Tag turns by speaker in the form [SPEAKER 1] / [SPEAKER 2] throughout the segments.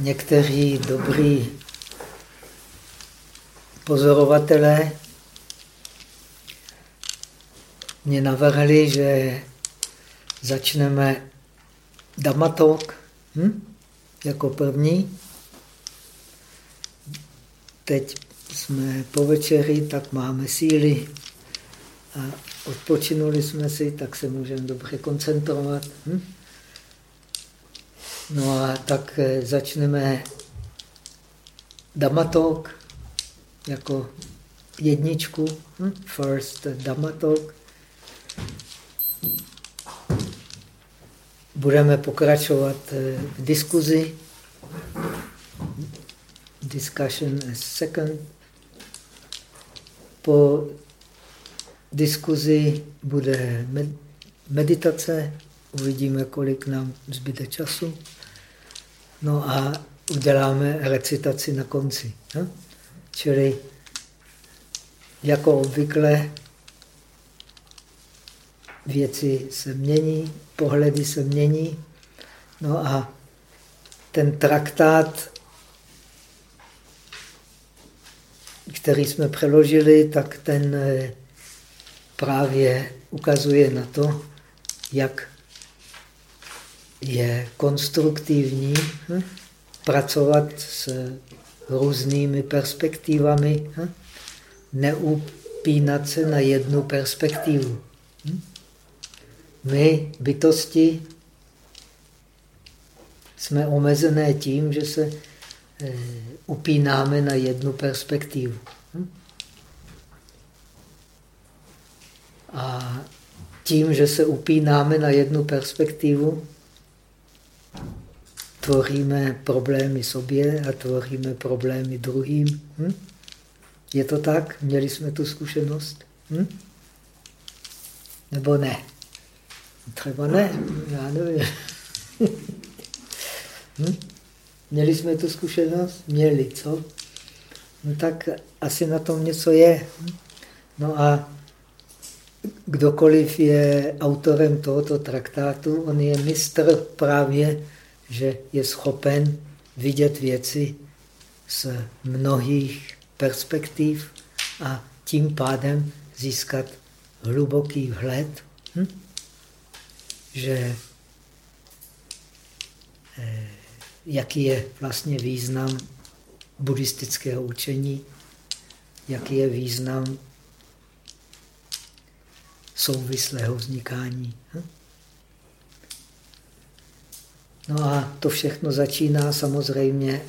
[SPEAKER 1] někteří dobrý pozorovatelé mě navrhli, že začneme Damatok hm? jako první. Teď jsme po večeri, tak máme síly a odpočinuli jsme si, tak se můžeme dobře koncentrovat. Hm? No a tak eh, začneme Damatok jako jedničku, hm? first Damatok. Budeme pokračovat eh, v diskuzi. Discussion as second. Po diskuzi bude meditace. Uvidíme, kolik nám zbyde času. No a uděláme recitaci na konci. No? Čili jako obvykle věci se mění, pohledy se mění. No a ten traktát, který jsme přeložili, tak ten eh, právě ukazuje na to, jak je konstruktivní hm? pracovat s různými perspektivami, hm? neupínat se na jednu perspektivu. Hm? My, bytosti, jsme omezené tím, že se eh, upínáme na jednu perspektivu. Hm? A tím, že se upínáme na jednu perspektivu, tvoříme problémy sobě a tvoříme problémy druhým. Hm? Je to tak? Měli jsme tu zkušenost? Hm? Nebo ne? Třeba ne, já nevím. hm? Měli jsme tu zkušenost? Měli, co? No tak asi na tom něco je. No a kdokoliv je autorem tohoto traktátu, on je mistr právě, že je schopen vidět věci z mnohých perspektiv a tím pádem získat hluboký vhled. Hm? že eh, jaký je vlastně význam buddhistického učení, jaký je význam souvislého vznikání. Hm? No a to všechno začíná samozřejmě,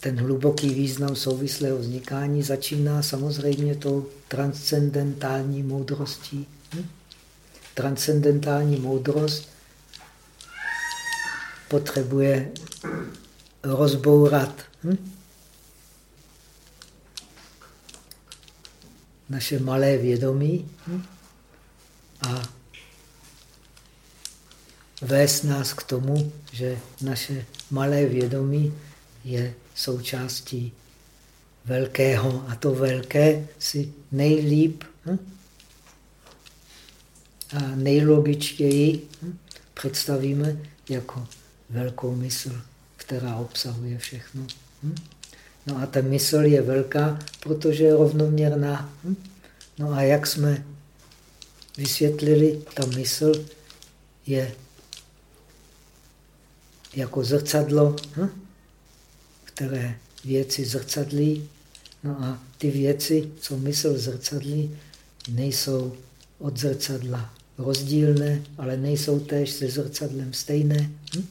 [SPEAKER 1] ten hluboký význam souvislého vznikání začíná samozřejmě tou transcendentální moudrostí. Hm? transcendentální moudrost potřebuje rozbourat hm? naše malé vědomí hm? a vést nás k tomu, že naše malé vědomí je součástí velkého a to velké si nejlíp hm? a nejlogičtěji hm, představíme jako velkou mysl, která obsahuje všechno. Hm. No a ta mysl je velká, protože je rovnoměrná. Hm. No a jak jsme vysvětlili, ta mysl je jako zrcadlo, které věci zrcadlí. No a ty věci, co mysl zrcadlí, nejsou od zrcadla rozdílné, ale nejsou též se zrcadlem stejné. Hm?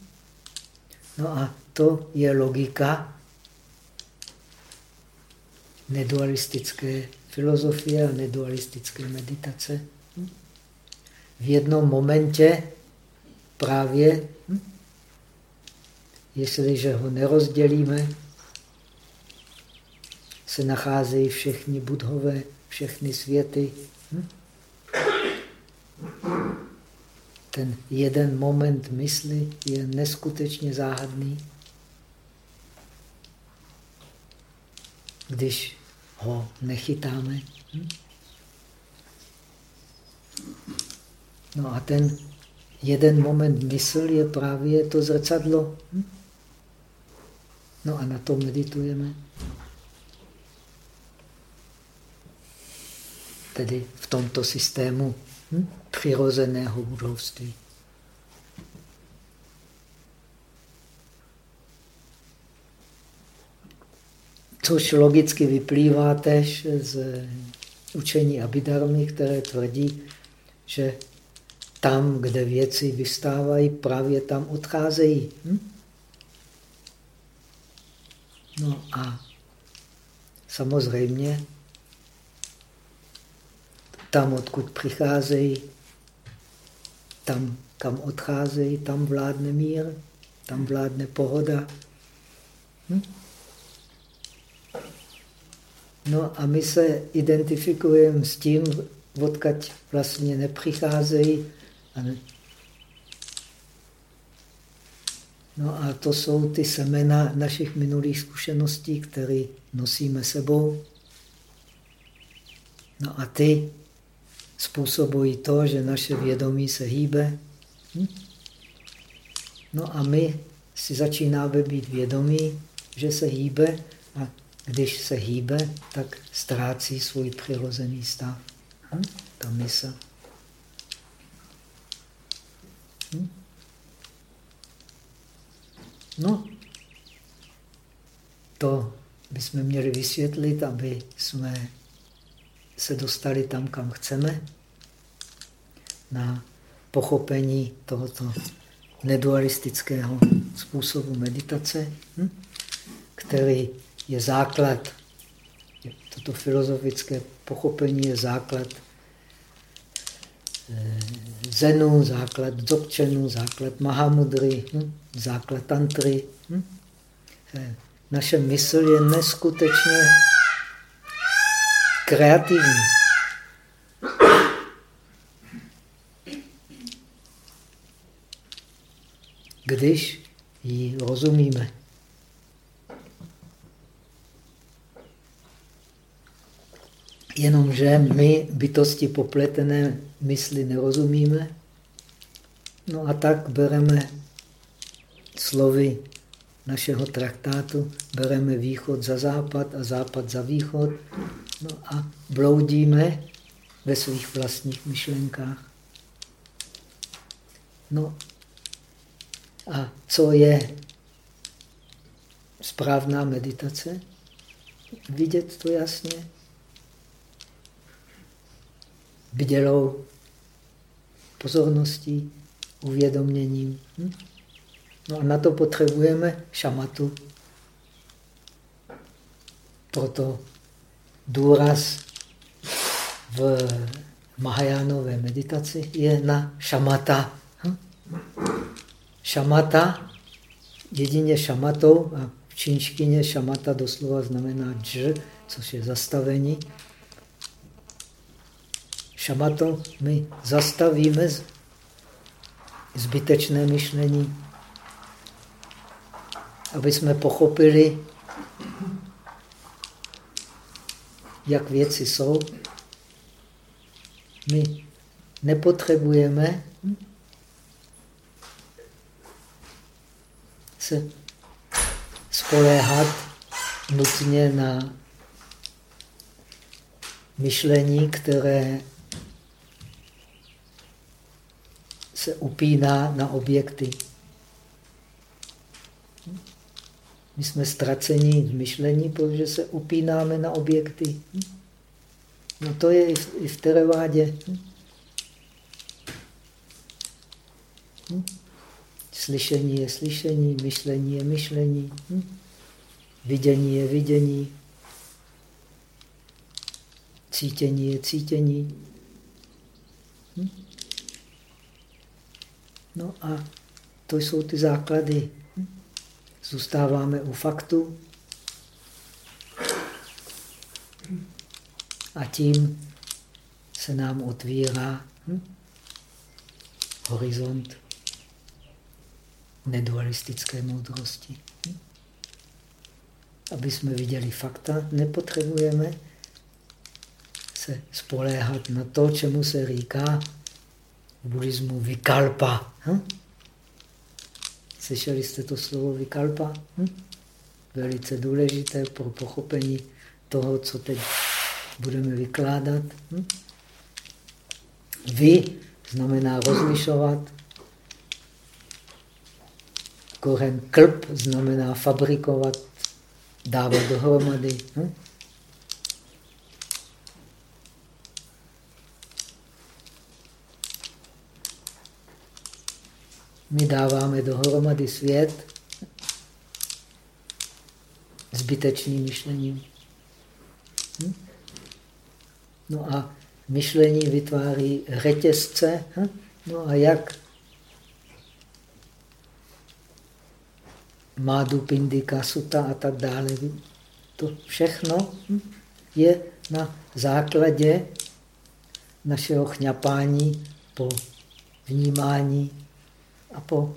[SPEAKER 1] No a to je logika nedualistické filozofie a nedualistické meditace. Hm? V jednom momentě právě, hm? Jestliže ho nerozdělíme, se nacházejí všechny budhové, všechny světy. Hm? ten jeden moment mysli je neskutečně záhadný. Když ho nechytáme. Hm? No a ten jeden moment mysl je právě to zrcadlo. Hm? No a na to meditujeme. Tedy v tomto systému hm? přirozeného budovství. Což logicky vyplývá tež z učení Abidarmy, které tvrdí, že tam, kde věci vystávají, právě tam odcházejí. Hm? No a samozřejmě tam, odkud přicházejí, tam, kam odcházejí, tam vládne mír, tam vládne pohoda. Hm? No a my se identifikujeme s tím, odkud vlastně nepřicházejí. No a to jsou ty semena našich minulých zkušeností, které nosíme sebou. No a ty způsobují to, že naše vědomí se hýbe. Hm? No a my si začínáme být vědomí, že se hýbe a když se hýbe, tak ztrácí svůj přirozený stav. Hm? Ta mysl. No, to bychom měli vysvětlit, aby jsme se dostali tam, kam chceme, na pochopení tohoto nedualistického způsobu meditace, hm? který je základ, toto filozofické pochopení je základ Zenu, základ Dzogčenu, základ Mahamudry, hm? základ Tantry. Hm? Eh, naše mysl je neskutečně kreativní. Když ji rozumíme. Jenomže my bytosti popletené mysli nerozumíme. No a tak bereme slovy našeho traktátu, bereme východ za západ a západ za východ no a bloudíme ve svých vlastních myšlenkách. No a co je správná meditace? Vidět to jasně. Bdělou pozorností, uvědoměním. Hm? No a na to potřebujeme šamatu. Proto důraz v Mahajánové meditaci je na šamata. Hm? Šamata, jedině šamatou, a v čínštině šamata doslova znamená dž, což je zastavení. Šamato my zastavíme zbytečné myšlení, aby jsme pochopili, jak věci jsou. My nepotřebujeme se spoléhat nutně na myšlení, které se upíná na objekty. My jsme ztraceni v myšlení, protože se upínáme na objekty. No to je i v terevádě. Slyšení je slyšení, myšlení je myšlení, vidění je vidění, cítění je cítění. No a to jsou ty základy Zůstáváme u faktu a tím se nám otvírá hm, horizont nedualistické moudrosti. Hm? Aby jsme viděli fakta, nepotřebujeme se spoléhat na to, čemu se říká v buddhismu vikalpa. Hm? Slyšeli jste to slovo vikalpa? Hm? velice důležité pro pochopení toho, co teď budeme vykládat. Hm? Vy znamená rozlišovat. Koren klp znamená fabrikovat, dávat dohromady. Hm? My dáváme dohromady svět zbytečným myšlením. Hm? No a myšlení vytváří řetězce. Hm? No a jak Mádu, Pindika, Suta a tak dále. To všechno hm? je na základě našeho chňapání po vnímání a po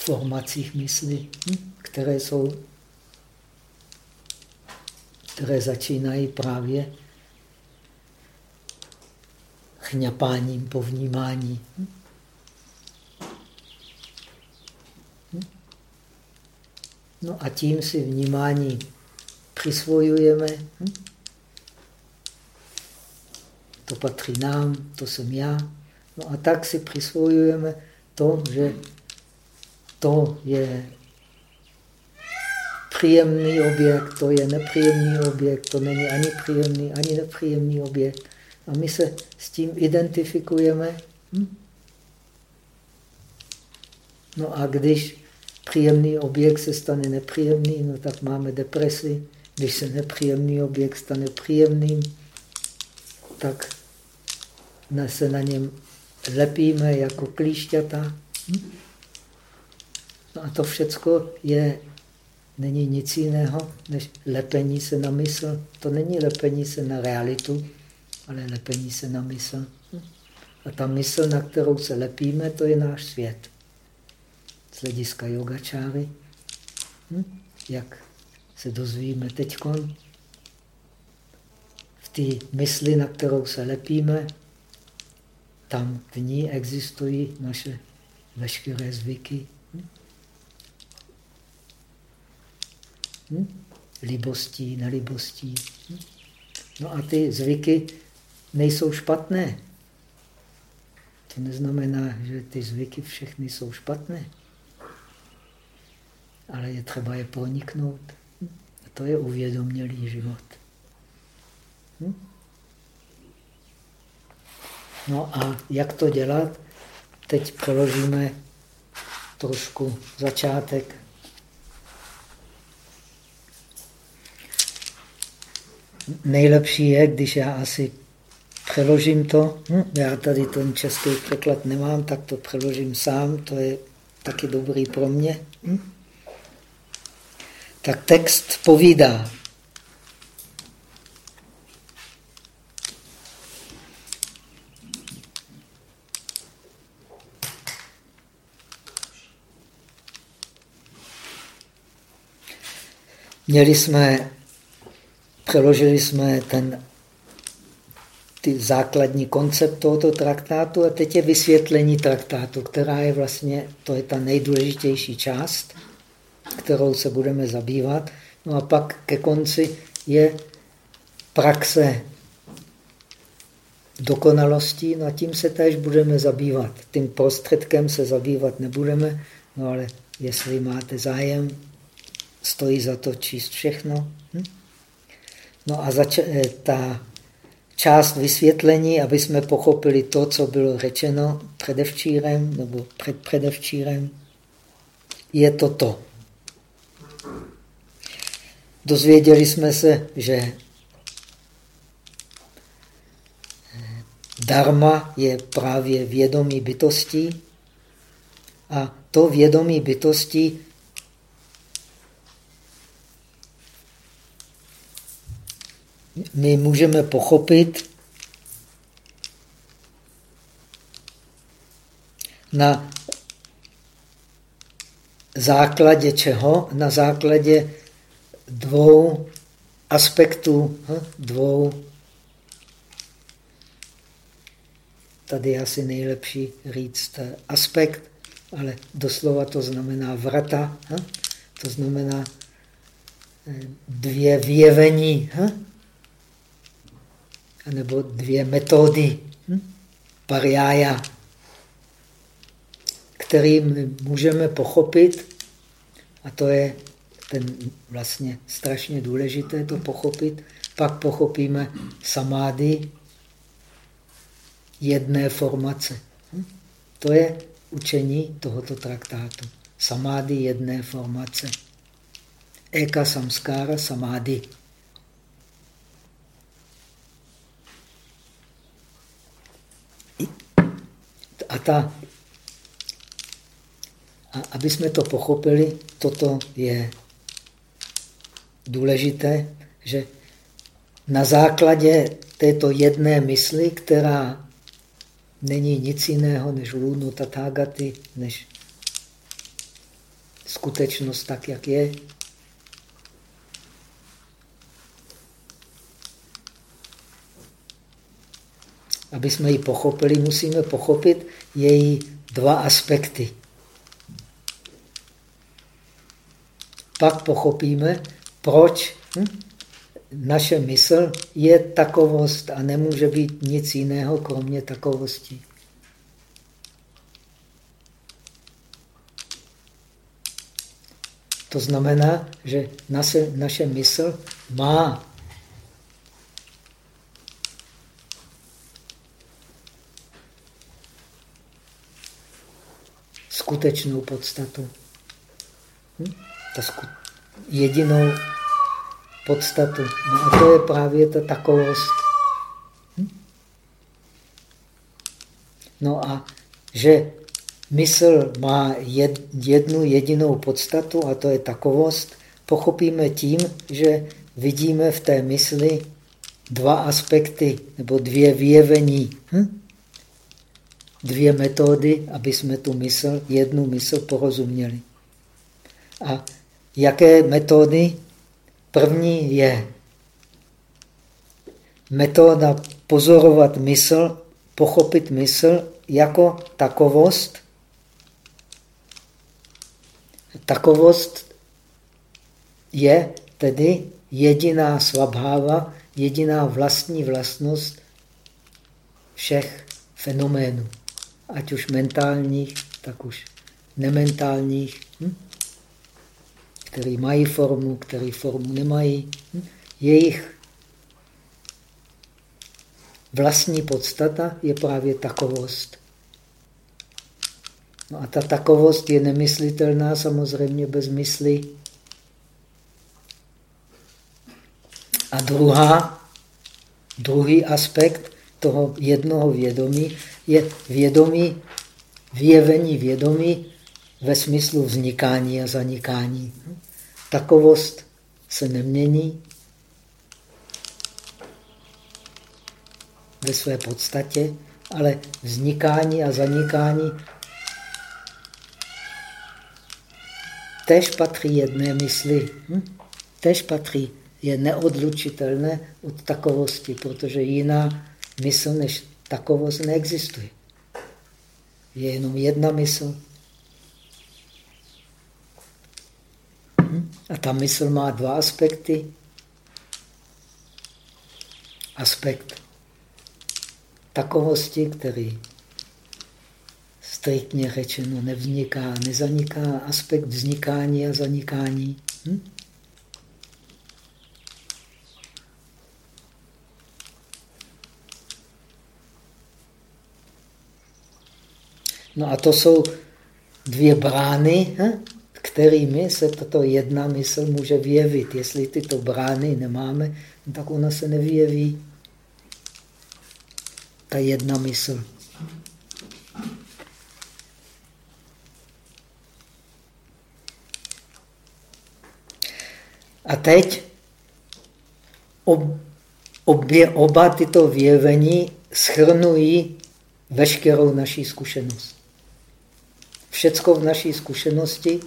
[SPEAKER 1] formacích mysli, hm, které jsou, které začínají právě chňapáním po vnímání. Hm. Hm. No a tím si vnímání přisvojujeme. To patří nám, to jsem já. No a tak si přisvojujeme to, že to je příjemný objekt, to je nepříjemný objekt, to není ani příjemný, ani nepříjemný objekt. A my se s tím identifikujeme. Hm? No a když příjemný objekt se stane nepříjemný, no tak máme depresi. Když se nepříjemný objekt stane příjemným, tak se na něm lepíme jako klíšťata. No a to všecko je, není nic jiného, než lepení se na mysl. To není lepení se na realitu, ale lepení se na mysl. A ta mysl, na kterou se lepíme, to je náš svět. Z hlediska yogačáry. Hm? Jak se dozvíme teď, v té mysli, na kterou se lepíme, tam v ní existují naše veškeré zvyky. Hm? Libostí, nelibostí. Hm? No a ty zvyky nejsou špatné. To neznamená, že ty zvyky všechny jsou špatné. Ale je třeba je proniknout. Hm? A to je uvědomělý život. Hm? No a jak to dělat? Teď přeložíme trošku začátek nejlepší je, když já asi přeložím to, hm, já tady ten český překlad nemám, tak to přeložím sám, to je taky dobrý pro mě. Hm? Tak text povídá. Měli jsme Přeložili jsme ten ty základní koncept tohoto traktátu a teď je vysvětlení traktátu, která je vlastně, to je ta nejdůležitější část, kterou se budeme zabývat. No a pak ke konci je praxe dokonalostí, no a tím se též budeme zabývat. Tím prostředkem se zabývat nebudeme, no ale jestli máte zájem, stojí za to číst všechno. Hm? No a eh, ta část vysvětlení, aby jsme pochopili to, co bylo řečeno předevčírem nebo předpředevčírem, je toto. Dozvěděli jsme se, že eh, dharma je právě vědomí bytostí a to vědomí bytostí my můžeme pochopit na základě čeho? Na základě dvou aspektů, hm, dvou, tady je asi nejlepší říct aspekt, ale doslova to znamená vrata, hm? to znamená eh, dvě vyjevení, hm? Nebo dvě metody, hm? pariája, kterým můžeme pochopit, a to je ten vlastně strašně důležité to pochopit, pak pochopíme samády jedné formace. Hm? To je učení tohoto traktátu. Samády jedné formace. Eka samskára samády. A ta, a aby jsme to pochopili, toto je důležité, že na základě této jedné mysli, která není nic jiného než lůnu tatágaty, než skutečnost tak, jak je. Aby jsme ji pochopili, musíme pochopit její dva aspekty. Pak pochopíme, proč hm? naše mysl je takovost a nemůže být nic jiného, kromě takovosti. To znamená, že naše, naše mysl má skutečnou podstatu. Hm? Ta sku jedinou podstatu. No a to je právě ta takovost. Hm? No a že mysl má jednu jedinou podstatu, a to je takovost, pochopíme tím, že vidíme v té mysli dva aspekty nebo dvě vyjevení. Hm? Dvě metody, aby jsme tu mysl, jednu mysl porozuměli. A jaké metody? První je metoda pozorovat mysl, pochopit mysl jako takovost. Takovost je tedy jediná svabháva, jediná vlastní vlastnost všech fenoménů, ať už mentálních, tak už nementálních. Hm? který mají formu, který formu nemají. Jejich vlastní podstata je právě takovost. No a ta takovost je nemyslitelná samozřejmě bez mysli. A druhá, druhý aspekt toho jednoho vědomí je vědomí, vyjevení vědomí ve smyslu vznikání a zanikání. Takovost se nemění ve své podstatě, ale vznikání a zanikání tež patří jedné mysli. Hm? Tež patří, je neodlučitelné od takovosti, protože jiná mysl než takovost neexistuje. Je jenom jedna mysl. A ta mysl má dva aspekty. Aspekt takovosti, který striktně řečeno nevzniká, nezaniká, aspekt vznikání a zanikání. Hm? No a to jsou dvě brány, kterými se tato jedna mysl může vyjevit. Jestli tyto brány nemáme, tak ona se nevyjeví. Ta jedna mysl. A teď ob, obě, oba tyto vyjevení schrnují veškerou naší zkušenost. Všecko v naší zkušenosti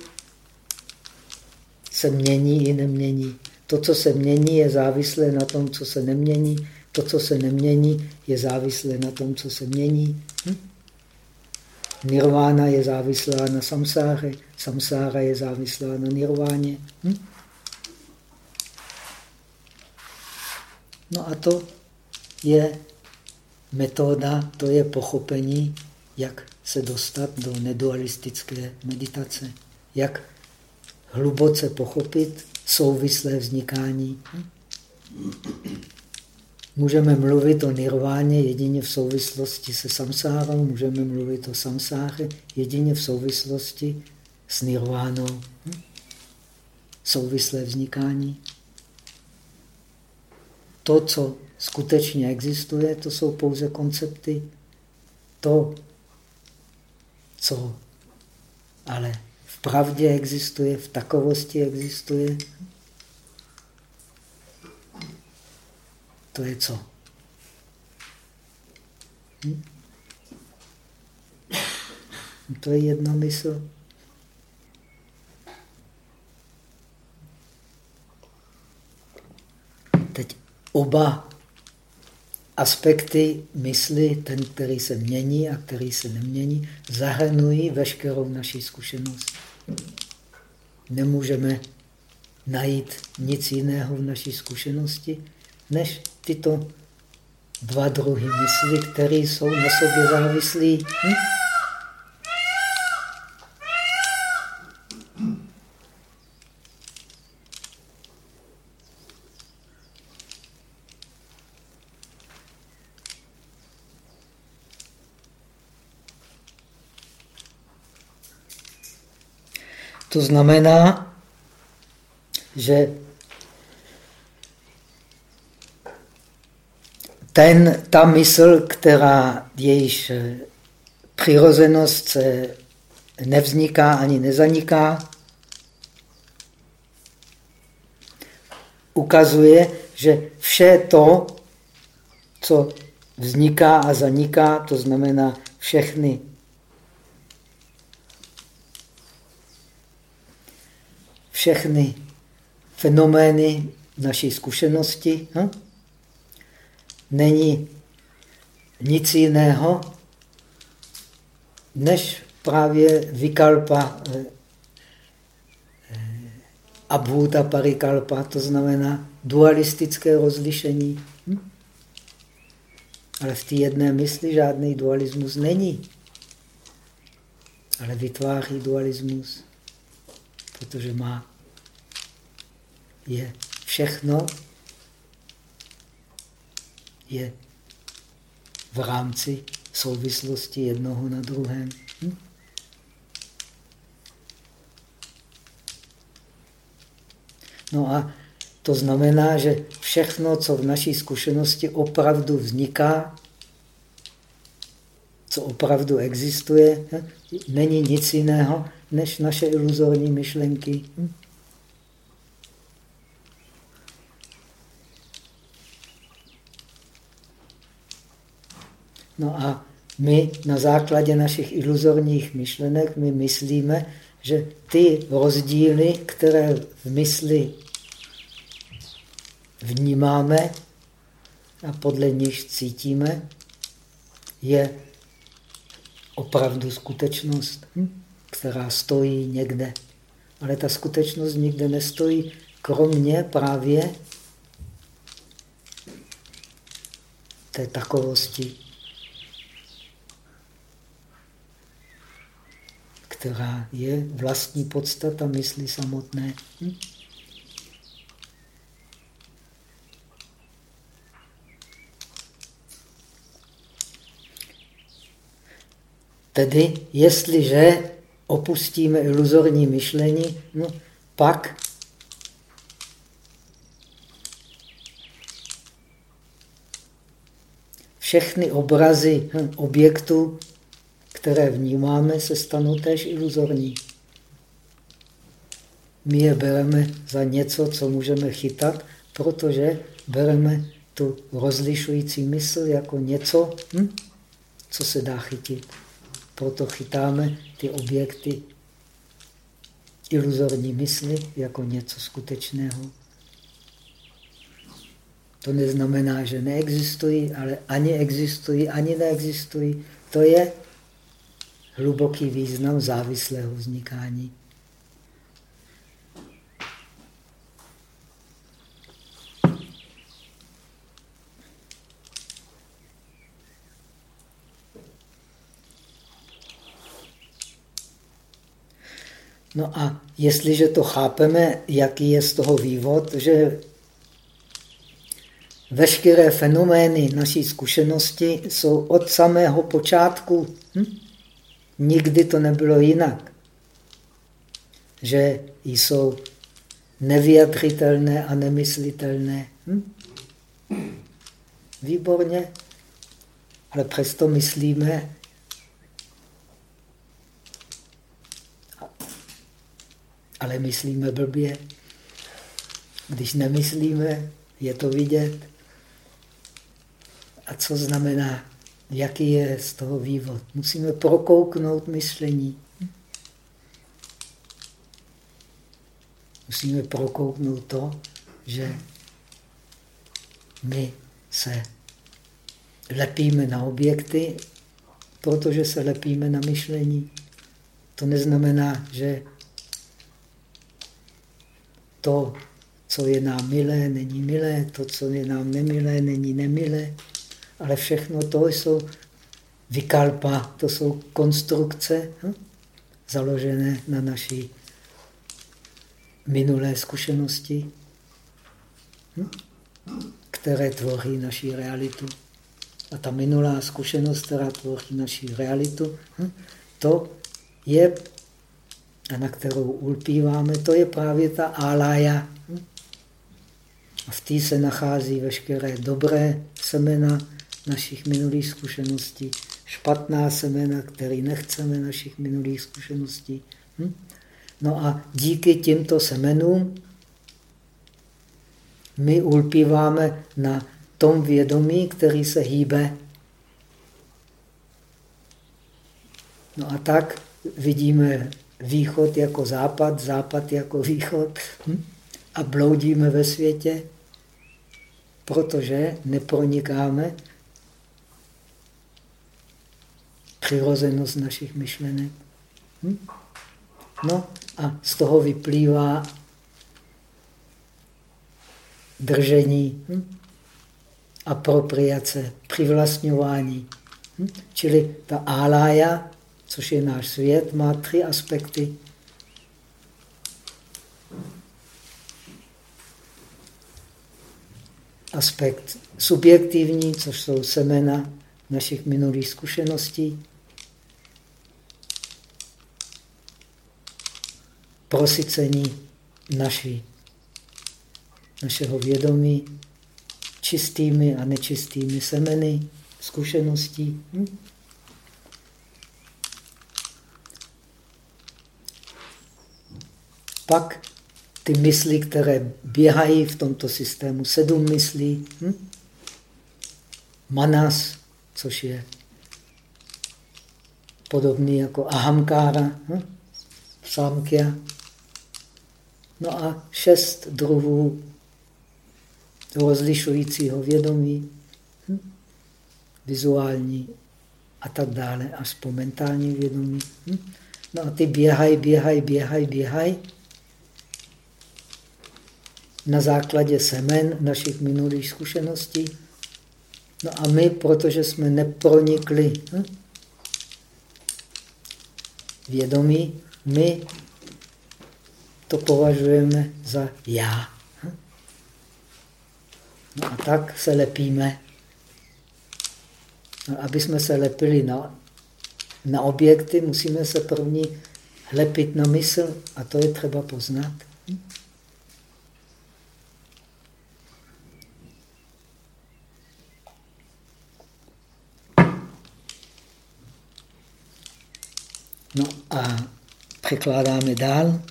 [SPEAKER 1] se mění i nemění. To, co se mění, je závislé na tom, co se nemění. To, co se nemění, je závislé na tom, co se mění. Hm? nirvána je závislá na samsáře, samsára je závislá na nirváně. Hm? No a to je metoda, to je pochopení, jak se dostat do nedualistické meditace. Jak hluboce pochopit souvislé vznikání. Můžeme mluvit o nirváně jedině v souvislosti se samsárou, můžeme mluvit o samsáře jedině v souvislosti s nirvánou. Souvislé vznikání. To, co skutečně existuje, to jsou pouze koncepty. To, co ale v pravdě existuje, v takovosti existuje, to je co? Hm? To je jedna mysl. Teď oba aspekty mysli, ten, který se mění a který se nemění, zahrnují veškerou naší zkušenost. Nemůžeme najít nic jiného v naší zkušenosti, než tyto dva druhy mysli, které jsou na sobě závislí. Hm? To znamená, že ten, ta mysl, která jejíž přirozenost se nevzniká ani nezaniká, ukazuje, že vše to, co vzniká a zaniká, to znamená všechny všechny fenomény naší zkušenosti. Hm? Není nic jiného, než právě vykalpa eh, eh, abhuta parikalpa, to znamená dualistické rozlišení. Hm? Ale v té jedné mysli žádný dualismus není. Ale vytváří dualismus, protože má je všechno je v rámci souvislosti jednoho na druhém. Hm? No a to znamená, že všechno, co v naší zkušenosti opravdu vzniká, co opravdu existuje, hm? není nic jiného než naše iluzorní myšlenky. Hm? No a my na základě našich iluzorních myšlenek my myslíme, že ty rozdíly, které v mysli vnímáme a podle nich cítíme, je opravdu skutečnost, hm, která stojí někde. Ale ta skutečnost nikde nestojí, kromě právě té takovosti. Která je vlastní podstata mysli samotné. Hm? Tedy, jestliže opustíme iluzorní myšlení, no, pak všechny obrazy hm, objektů které vnímáme, se stanou též iluzorní. My je bereme za něco, co můžeme chytat, protože bereme tu rozlišující mysl jako něco, hm, co se dá chytit. Proto chytáme ty objekty iluzorní mysli jako něco skutečného. To neznamená, že neexistují, ale ani existují, ani neexistují. To je hluboký význam závislého vznikání. No a jestliže to chápeme, jaký je z toho vývod, že veškeré fenomény naší zkušenosti jsou od samého počátku. Hm? Nikdy to nebylo jinak. Že jsou nevyjadřitelné a nemyslitelné. Hm? Výborně, ale přesto myslíme, ale myslíme blbě. Když nemyslíme, je to vidět. A co znamená, jaký je z toho vývod? Musíme prokouknout myšlení. Musíme prokouknout to, že my se lepíme na objekty, protože se lepíme na myšlení. To neznamená, že to, co je nám milé, není milé, to, co je nám nemilé, není nemilé, ale všechno to jsou vykalpa, to jsou konstrukce hm? založené na naší minulé zkušenosti, hm? které tvoří naši realitu. A ta minulá zkušenost, která tvoří naši realitu, hm? to je a na kterou ulpíváme, to je právě ta álája. A v té se nachází veškeré dobré semena našich minulých zkušeností, špatná semena, které nechceme našich minulých zkušeností. Hm? No a díky těmto semenům my ulpíváme na tom vědomí, který se hýbe. No a tak vidíme východ jako západ, západ jako východ hm? a bloudíme ve světě, protože nepronikáme přirozenost našich myšlenek. Hm? No a z toho vyplývá držení, hm? apropriace, přivlastňování. Hm? Čili ta álája což je náš svět, má tři aspekty. Aspekt subjektivní, což jsou semena našich minulých zkušeností. Prosycení naší, našeho vědomí čistými a nečistými semeny zkušeností. Hm? Pak ty mysli, které běhají v tomto systému, sedm myslí, hm? manas, což je podobný jako ahamkára, hm? samkya. No a šest druhů rozlišujícího vědomí, hm? vizuální a tak dále, až po mentální vědomí. Hm? No a ty běhají, běhají, běhají, běhají na základě semen našich minulých zkušeností. No a my, protože jsme nepronikli hm, vědomí, my to považujeme za já. No a tak se lepíme. No, aby jsme se lepili na, na objekty, musíme se první lepit na mysl a to je třeba poznat. No a překládáme dál.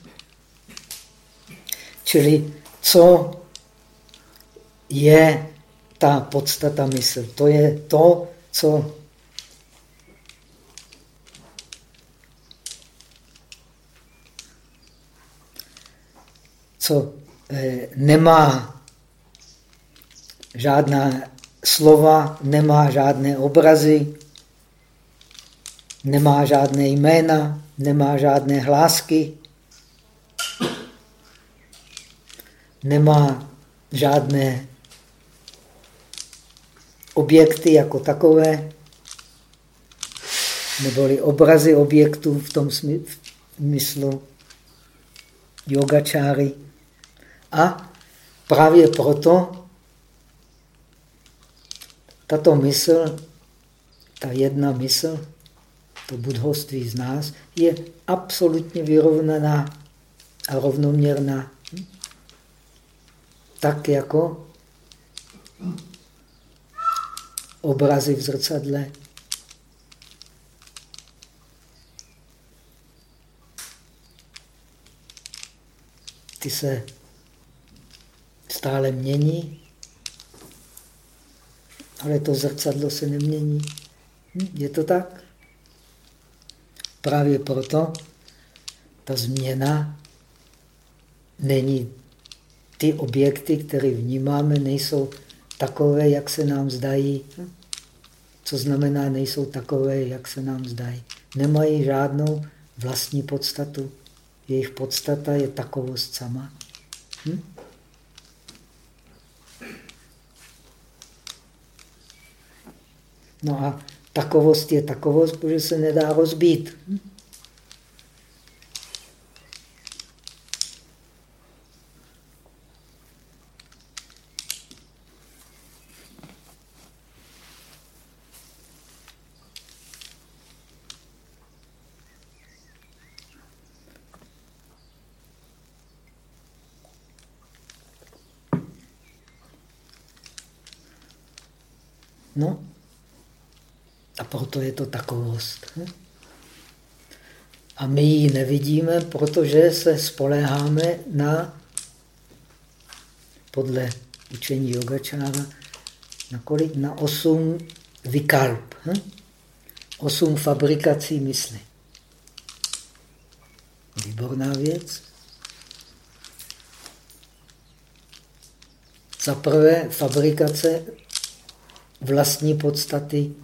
[SPEAKER 1] Čili co je ta podstata mysl? To je to, co co eh, nemá žádná slova, nemá žádné obrazy, nemá žádné jména, nemá žádné hlásky, nemá žádné objekty jako takové, neboli obrazy objektů v tom smyslu yogačáry. A právě proto tato mysl, ta jedna mysl, to budhoství z nás, je absolutně vyrovnaná a rovnoměrná. Tak jako obrazy v zrcadle. Ty se stále mění, ale to zrcadlo se nemění. Je to tak? Právě proto ta změna není ty objekty, které vnímáme, nejsou takové, jak se nám zdají. Co znamená, nejsou takové, jak se nám zdají. Nemají žádnou vlastní podstatu. Jejich podstata je takovost sama. Hm? No a takovost je takovost, protože se nedá rozbít. Hm? No, a proto je to takovost. A my ji nevidíme, protože se spoléháme na, podle učení yogačára, na kolik? Na osm vykalp. Osm fabrikací mysli. Výborná věc. Za prvé fabrikace vlastní podstaty.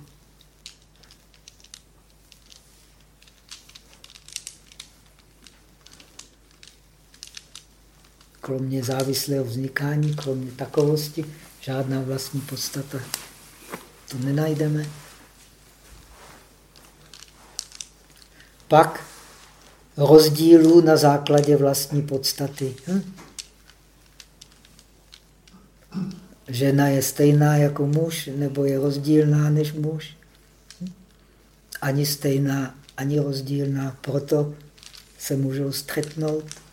[SPEAKER 1] Kromě závislého vznikání, kromě takovosti, žádná vlastní podstata. To nenajdeme. Pak rozdílů na základě vlastní podstaty. Hm? žena je stejná jako muž, nebo je rozdílná než muž. Ani stejná, ani rozdílná, proto se můžou střetnout.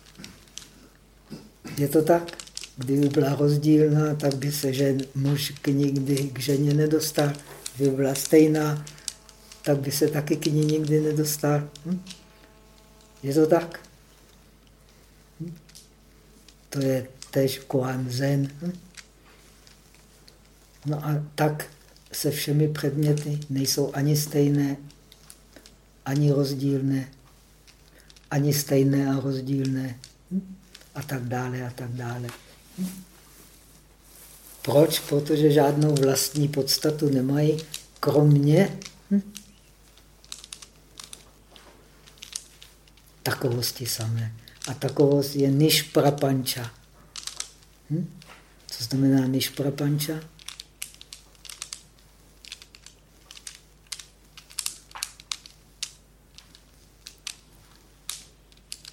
[SPEAKER 1] Je to tak? Kdyby byla rozdílná, tak by se žen, muž k nikdy k ženě nedostal. Kdyby byla stejná, tak by se taky k ní nikdy nedostal. Hm? Je to tak? Hm? To je tež Kuan Zen. Hm? No a tak se všemi předměty nejsou ani stejné, ani rozdílné, ani stejné a rozdílné? A tak dále a tak dále. Proč? Protože žádnou vlastní podstatu nemají, kromě hm? takovosti samé. A takovost je nišprapanča. Hm? Co znamená nišprapanča?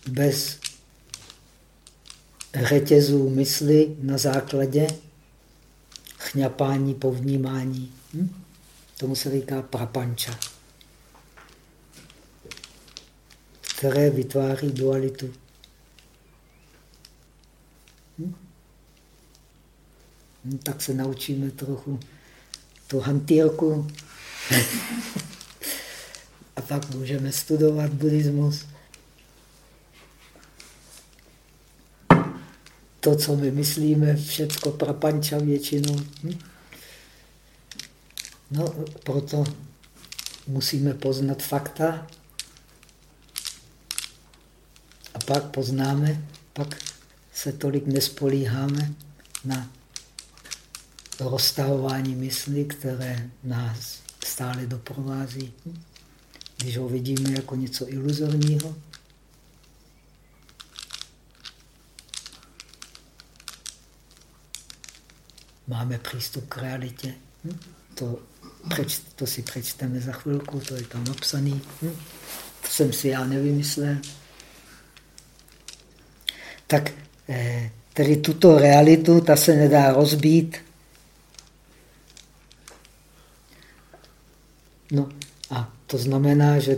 [SPEAKER 1] bez řetězů mysli na základě chňapání, povnímání. Hm? Tomu se říká prapanča, které vytváří dualitu. Hm? Hm, tak se naučíme trochu tu hantýrku a pak můžeme studovat buddhismus. To, co my myslíme, všecko prapanča většinou. Hm? No, proto musíme poznat fakta a pak poznáme, pak se tolik nespolíháme na roztahování mysli, které nás stále doprovází. Hm? když ho vidíme jako něco iluzorního. Máme přístup k realitě. Hm? To, preč, to si přečteme za chvilku, to je tam napsaný. Hm? To jsem si já nevymyslel. Tak eh, tedy tuto realitu, ta se nedá rozbít. No a to znamená, že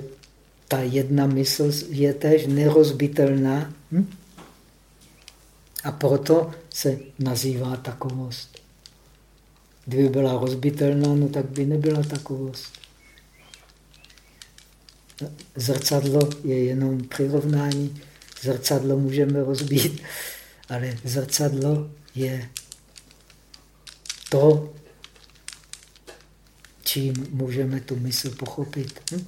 [SPEAKER 1] ta jedna mysl je tež nerozbitelná hm? a proto se nazývá takovost. Kdyby byla rozbitelná, no tak by nebyla takovost. Zrcadlo je jenom přirovnání. Zrcadlo můžeme rozbít, ale zrcadlo je to, čím můžeme tu mysl pochopit. Hm?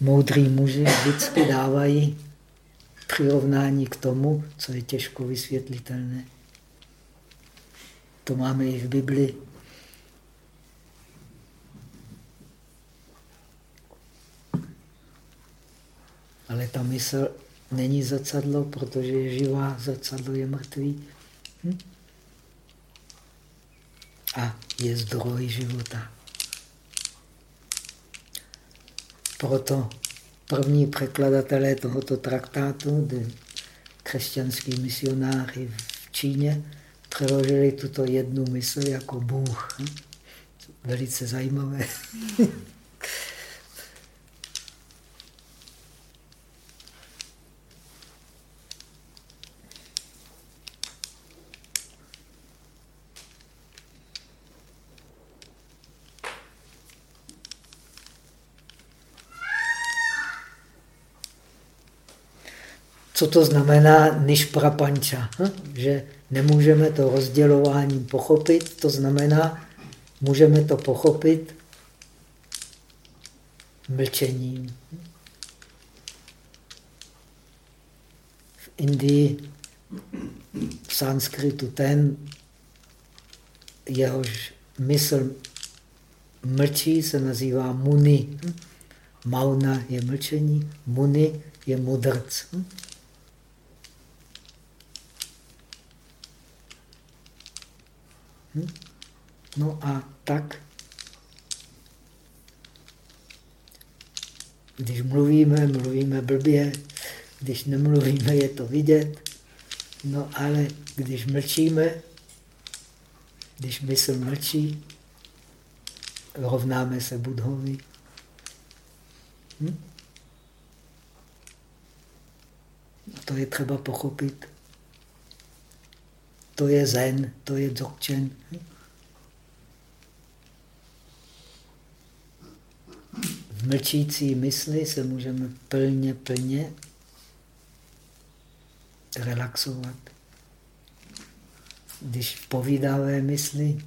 [SPEAKER 1] Moudrý muži vždycky dávají přirovnání k tomu, co je těžko vysvětlitelné. To máme i v Bibli. Ale ta mysl není zrcadlo, protože je živá, zrcadlo je mrtvý. Hm? A je zdroj života. Proto první překladatelé tohoto traktátu, křesťanský misionáři v Číně, přeložili tuto jednu mysl jako Bůh. Velice zajímavé. Co to znamená nišprapanča? Hm? Že nemůžeme to rozdělováním pochopit, to znamená, můžeme to pochopit mlčením. V Indii, v sanskritu ten, jehož mysl mlčí, se nazývá muni. Mauna je mlčení, muni je mudrc. Hm? No a tak, když mluvíme, mluvíme blbě, když nemluvíme, je to vidět, no ale když mlčíme, když mysl mlčí, rovnáme se Budhovi. Hm? To je třeba pochopit to je zen, to je dzogchen. V mlčící mysli se můžeme plně, plně relaxovat. Když v povídavé mysli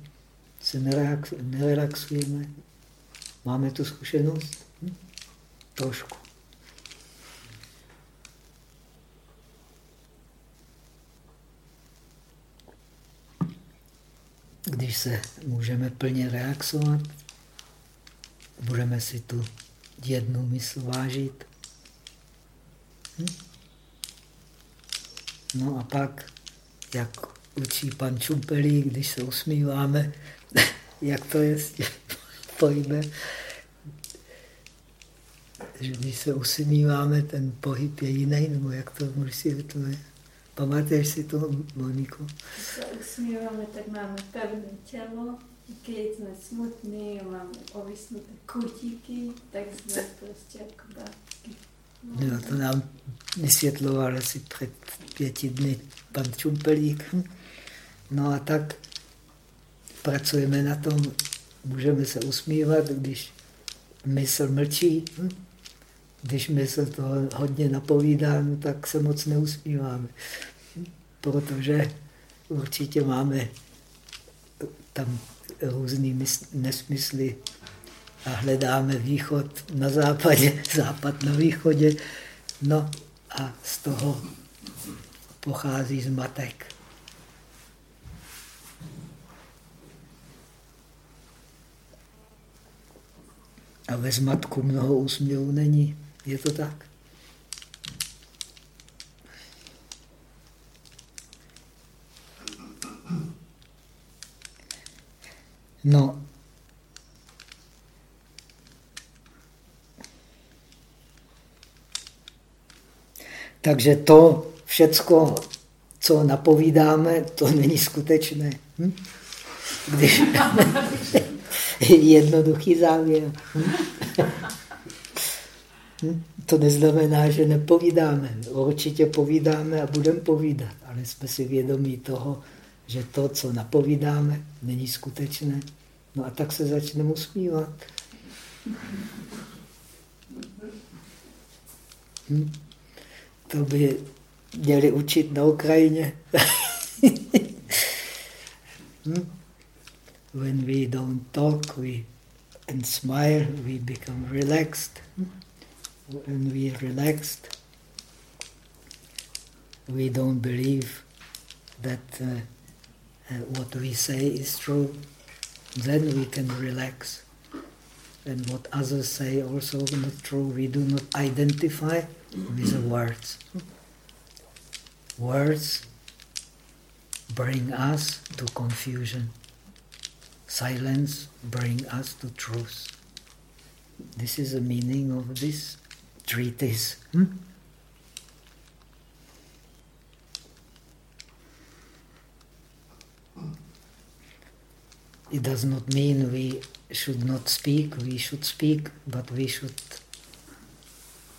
[SPEAKER 1] se nerelaxujeme, máme tu zkušenost? Hm? Trošku. Když se můžeme plně reaxovat, budeme si tu jednu mysl vážit. Hm? No a pak, jak učí pan Čumpelí, když se usmíváme, jak to je s tím že když se usmíváme, ten pohyb je jiný, nebo jak to vysvětluje. Pamatuješ si to, Moniko?
[SPEAKER 2] Když se usmíváme, tak máme pevné tělo, když jsme smutní, máme ovisnuté kutíky, tak jsme prostě jako bábky.
[SPEAKER 1] No, to nám vysvětloval asi před pěti dny pan Čumpelík. No a tak pracujeme na tom, můžeme se usmívat, když mysl mlčí. Když mysl to hodně napovídá, no, tak se moc neusmíváme. Protože určitě máme tam různý nesmysly a hledáme východ na západě, západ na východě. No a z toho pochází zmatek. A ve zmatku mnoho úsměvů není. Je to tak? No. Takže to všecko, co napovídáme, to není skutečné. Hm? Když jednoduchý závěr. Hm? Hm? To neznamená, že nepovídáme. Určitě povídáme a budeme povídat, ale jsme si vědomí toho, že to, co napovídáme, není skutečné. No a tak se začneme usmívat. Hm? To by měli učit na Ukrajině. hm? When we don't talk we, and smile, we become relaxed. When we are relaxed, we don't believe that uh, uh, what we say is true, then we can relax. And what others say also not true. We do not identify with the words. Words bring us to confusion. Silence bring us to truth. This is the meaning of this treatise. Hmm? It does not mean we should not speak, we should speak, but we should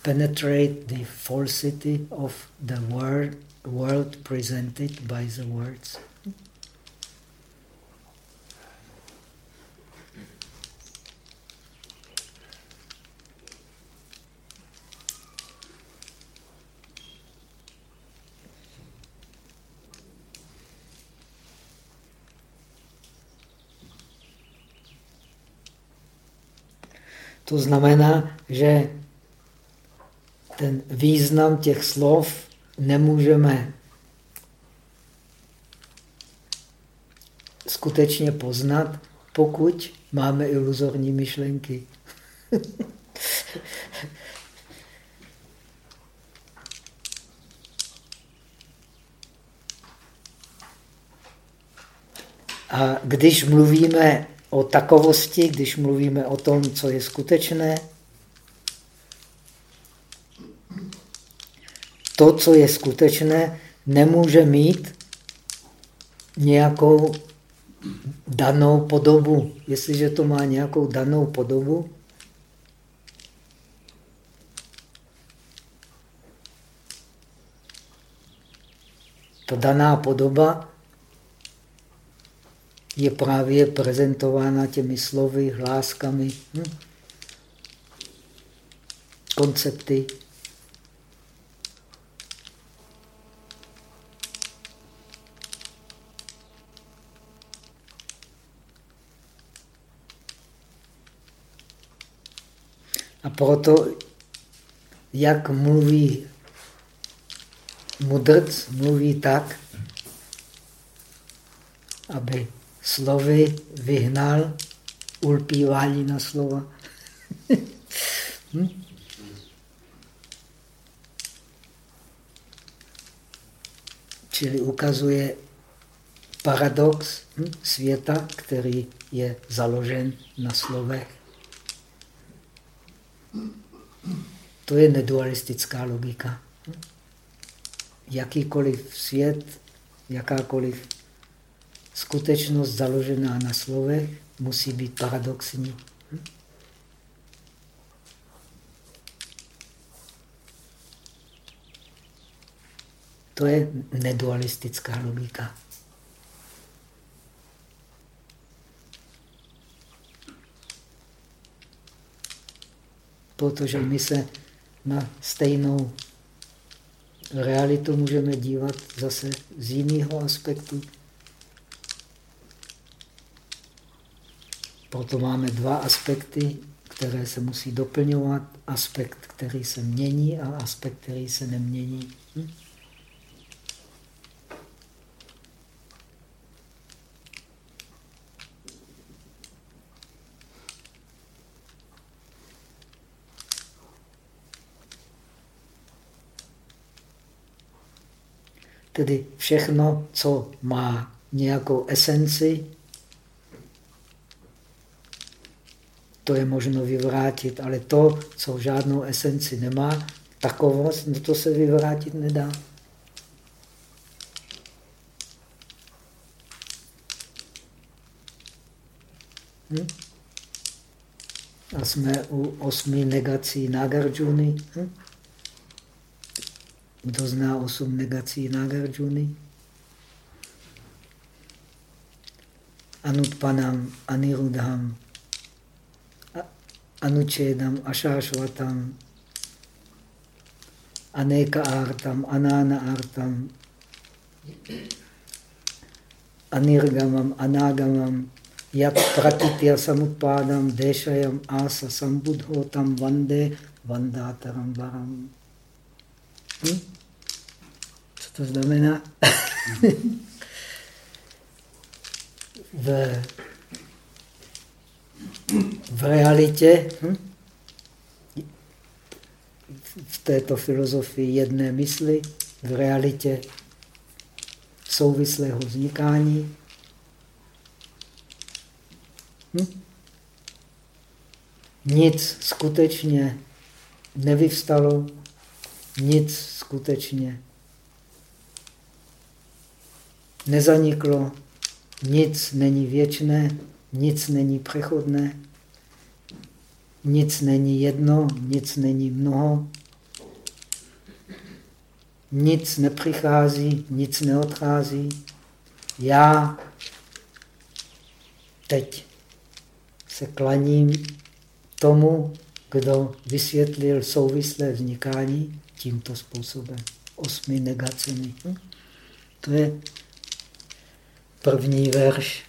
[SPEAKER 1] penetrate the falsity of the word, world presented by the words. To znamená, že ten význam těch slov nemůžeme skutečně poznat, pokud máme iluzorní myšlenky. A když mluvíme o takovosti, když mluvíme o tom, co je skutečné, to, co je skutečné, nemůže mít nějakou danou podobu. Jestliže to má nějakou danou podobu, ta daná podoba je právě prezentována těmi slovy, hláskami, hm? koncepty. A proto, jak mluví mudrc, mluví tak, aby slovy vyhnal ulpívání na slova. hm? Čili ukazuje paradox hm? světa, který je založen na slovech. To je nedualistická logika. Hm? Jakýkoliv svět, jakákoliv skutečnost založená na slovech musí být paradoxní. Hm? To je nedualistická logika. Protože my se na stejnou realitu můžeme dívat zase z jiného aspektu. Proto máme dva aspekty, které se musí doplňovat. Aspekt, který se mění a aspekt, který se nemění. Hm? Tedy všechno, co má nějakou esenci, to je možno vyvrátit, ale to, co žádnou esenci nemá, takovost, no to se vyvrátit nedá. Hm? A jsme u osmi negací Nagarjuny. Hm? Kdo zná osm negací Nagarjuny? Anutpanam, Anirudham, Anučedam, Ašášvatam, Aneka Artam, Anana Artam, Anirgamam, Anagamam, Yat Pratitya Samutpadam, Deshayam Asa Sambudhotam Vande Vandataram Varam. Hm? Co to znamená? v, v realitě, hm? v této filozofii jedné mysli, v realitě souvislého vznikání. Hm? Nic skutečně nevyvstalo, nic skutečně nezaniklo, nic není věčné, nic není přechodné, nic není jedno, nic není mnoho, nic nepřichází, nic neodchází. Já teď se klaním tomu, kdo vysvětlil souvislé vznikání tímto způsobem. Osmi negacemi. To je první verš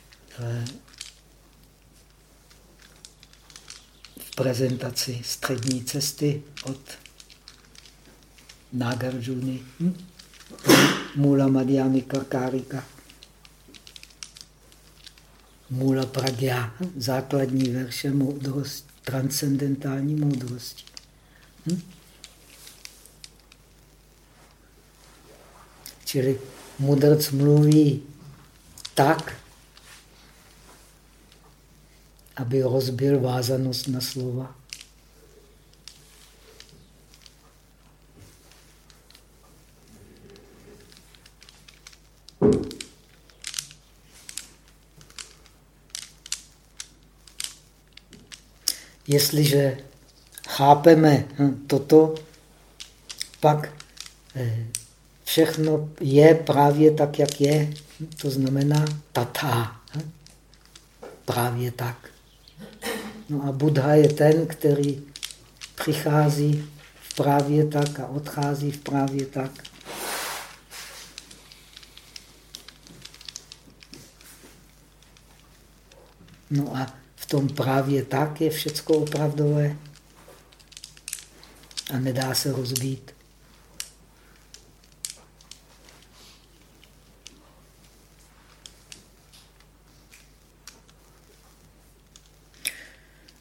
[SPEAKER 1] prezentaci střední cesty od Nagarjuna. Hm? Mula Madhyami Karkarika. Mula Pragya, základní verše moudrosti, transcendentální moudrosti. Hm? Čili mudrc mluví tak, aby rozbil vázanost na slova. Jestliže chápeme hm, toto, pak eh, všechno je právě tak, jak je. To znamená tatá. Hm, právě tak. No a Buddha je ten, který přichází v právě tak a odchází v právě tak. No a v tom právě tak je všecko opravdové a nedá se rozbít.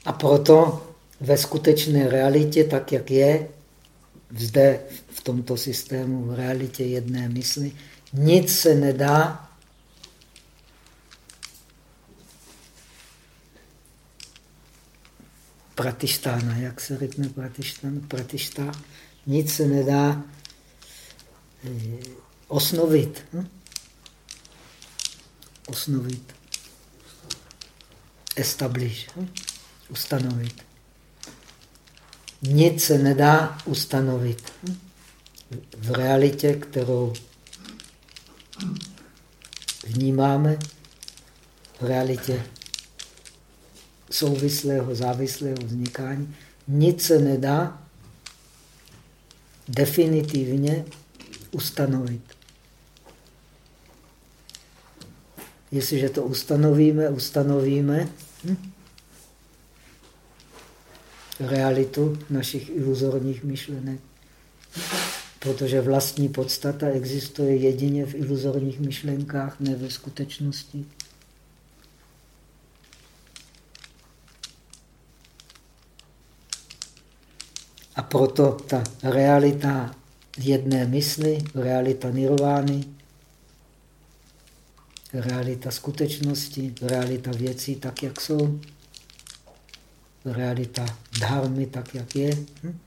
[SPEAKER 1] A proto ve skutečné realitě, tak jak je, zde v tomto systému, v realitě jedné mysli, nic se nedá pratištána, jak se řekne pratištána, pratištá, nic se nedá eh, osnovit. Hm? Osnovit. Establish. Hm? Ustanovit. Nic se nedá ustanovit v realitě, kterou vnímáme, v realitě souvislého, závislého vznikání, nic se nedá definitivně ustanovit. Jestliže to ustanovíme, ustanovíme, hm? Realitu našich iluzorních myšlenek. Protože vlastní podstata existuje jedině v iluzorních myšlenkách, ne ve skutečnosti. A proto ta realita jedné mysli, realita nirvány, realita skutečnosti, realita věcí tak, jak jsou, realita dharmy tak, jak je. Hm?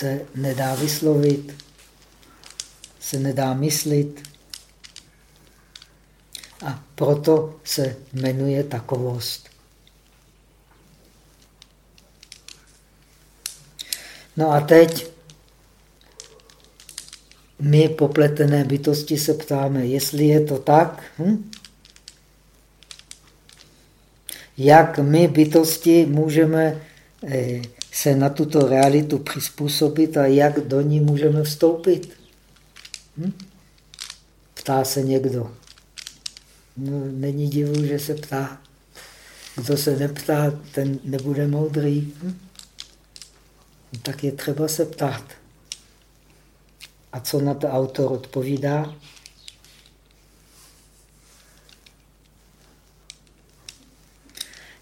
[SPEAKER 1] se nedá vyslovit, se nedá myslit. A proto se jmenuje takovost. No a teď my popletené bytosti se ptáme, jestli je to tak, hm? jak my bytosti můžeme eh, se na tuto realitu přizpůsobit a jak do ní můžeme vstoupit. Hm? Ptá se někdo. No, není divu, že se ptá. Kdo se neptá, ten nebude moudrý. Hm? Tak je třeba se ptát. A co na to autor odpovídá?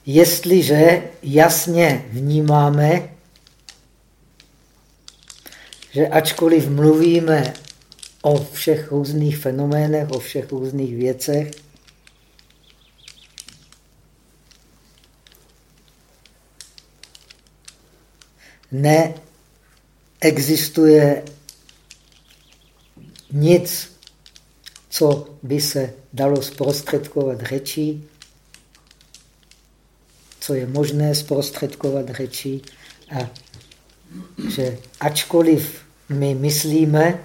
[SPEAKER 1] Jestliže jasně vnímáme, že ačkoliv mluvíme o všech různých fenoménech, o všech různých věcech, neexistuje nic, co by se dalo zprostředkovat řečí, co je možné zprostředkovat řečí a že ačkoliv my myslíme,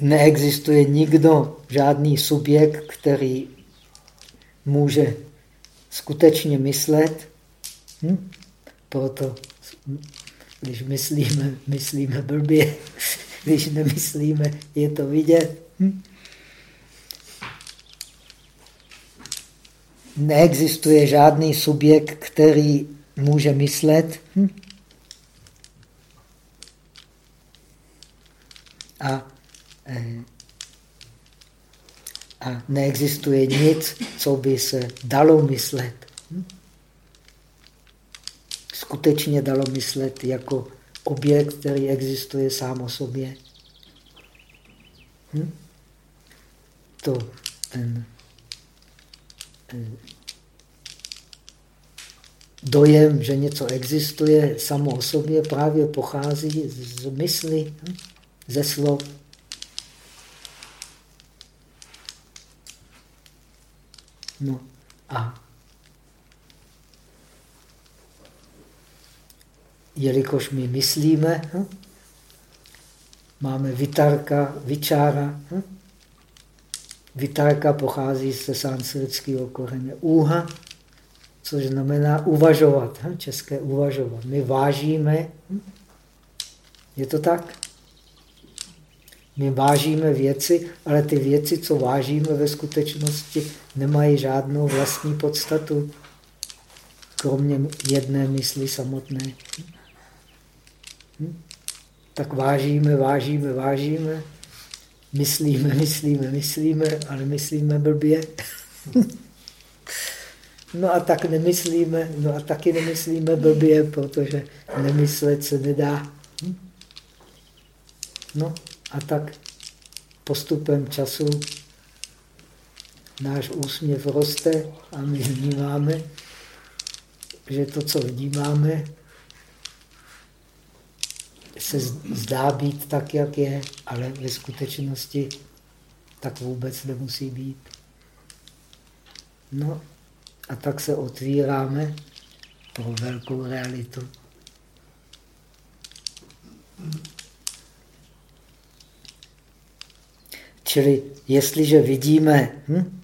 [SPEAKER 1] neexistuje nikdo, žádný subjekt, který může skutečně myslet. Hm? Proto, když myslíme, myslíme blbě, když nemyslíme, je to vidět. Hm? Neexistuje žádný subjekt, který může myslet. Hm? A, eh, a neexistuje nic, co by se dalo myslet. Skutečně dalo myslet jako objekt, který existuje sám o sobě. Hm? to ten dojem, že něco existuje samo o sobě, právě pochází z mysli, hm, ze slov. No a jelikož my myslíme, hm, máme vitarka, vyčára, hm, Vitarka pochází ze sanskritského kořeně úha, což znamená uvažovat, hm? české uvažovat. My vážíme, hm? je to tak? My vážíme věci, ale ty věci, co vážíme ve skutečnosti, nemají žádnou vlastní podstatu, kromě jedné mysli samotné. Hm? Tak vážíme, vážíme, vážíme Myslíme, myslíme, myslíme, ale myslíme blbě. No a tak nemyslíme, no a taky nemyslíme blbě, protože nemyslet se nedá. No a tak postupem času náš úsměv roste a my vnímáme, že to, co vnímáme, se zdá být tak, jak je, ale ve skutečnosti tak vůbec nemusí být. No a tak se otvíráme pro velkou realitu. Čili jestliže vidíme, hm,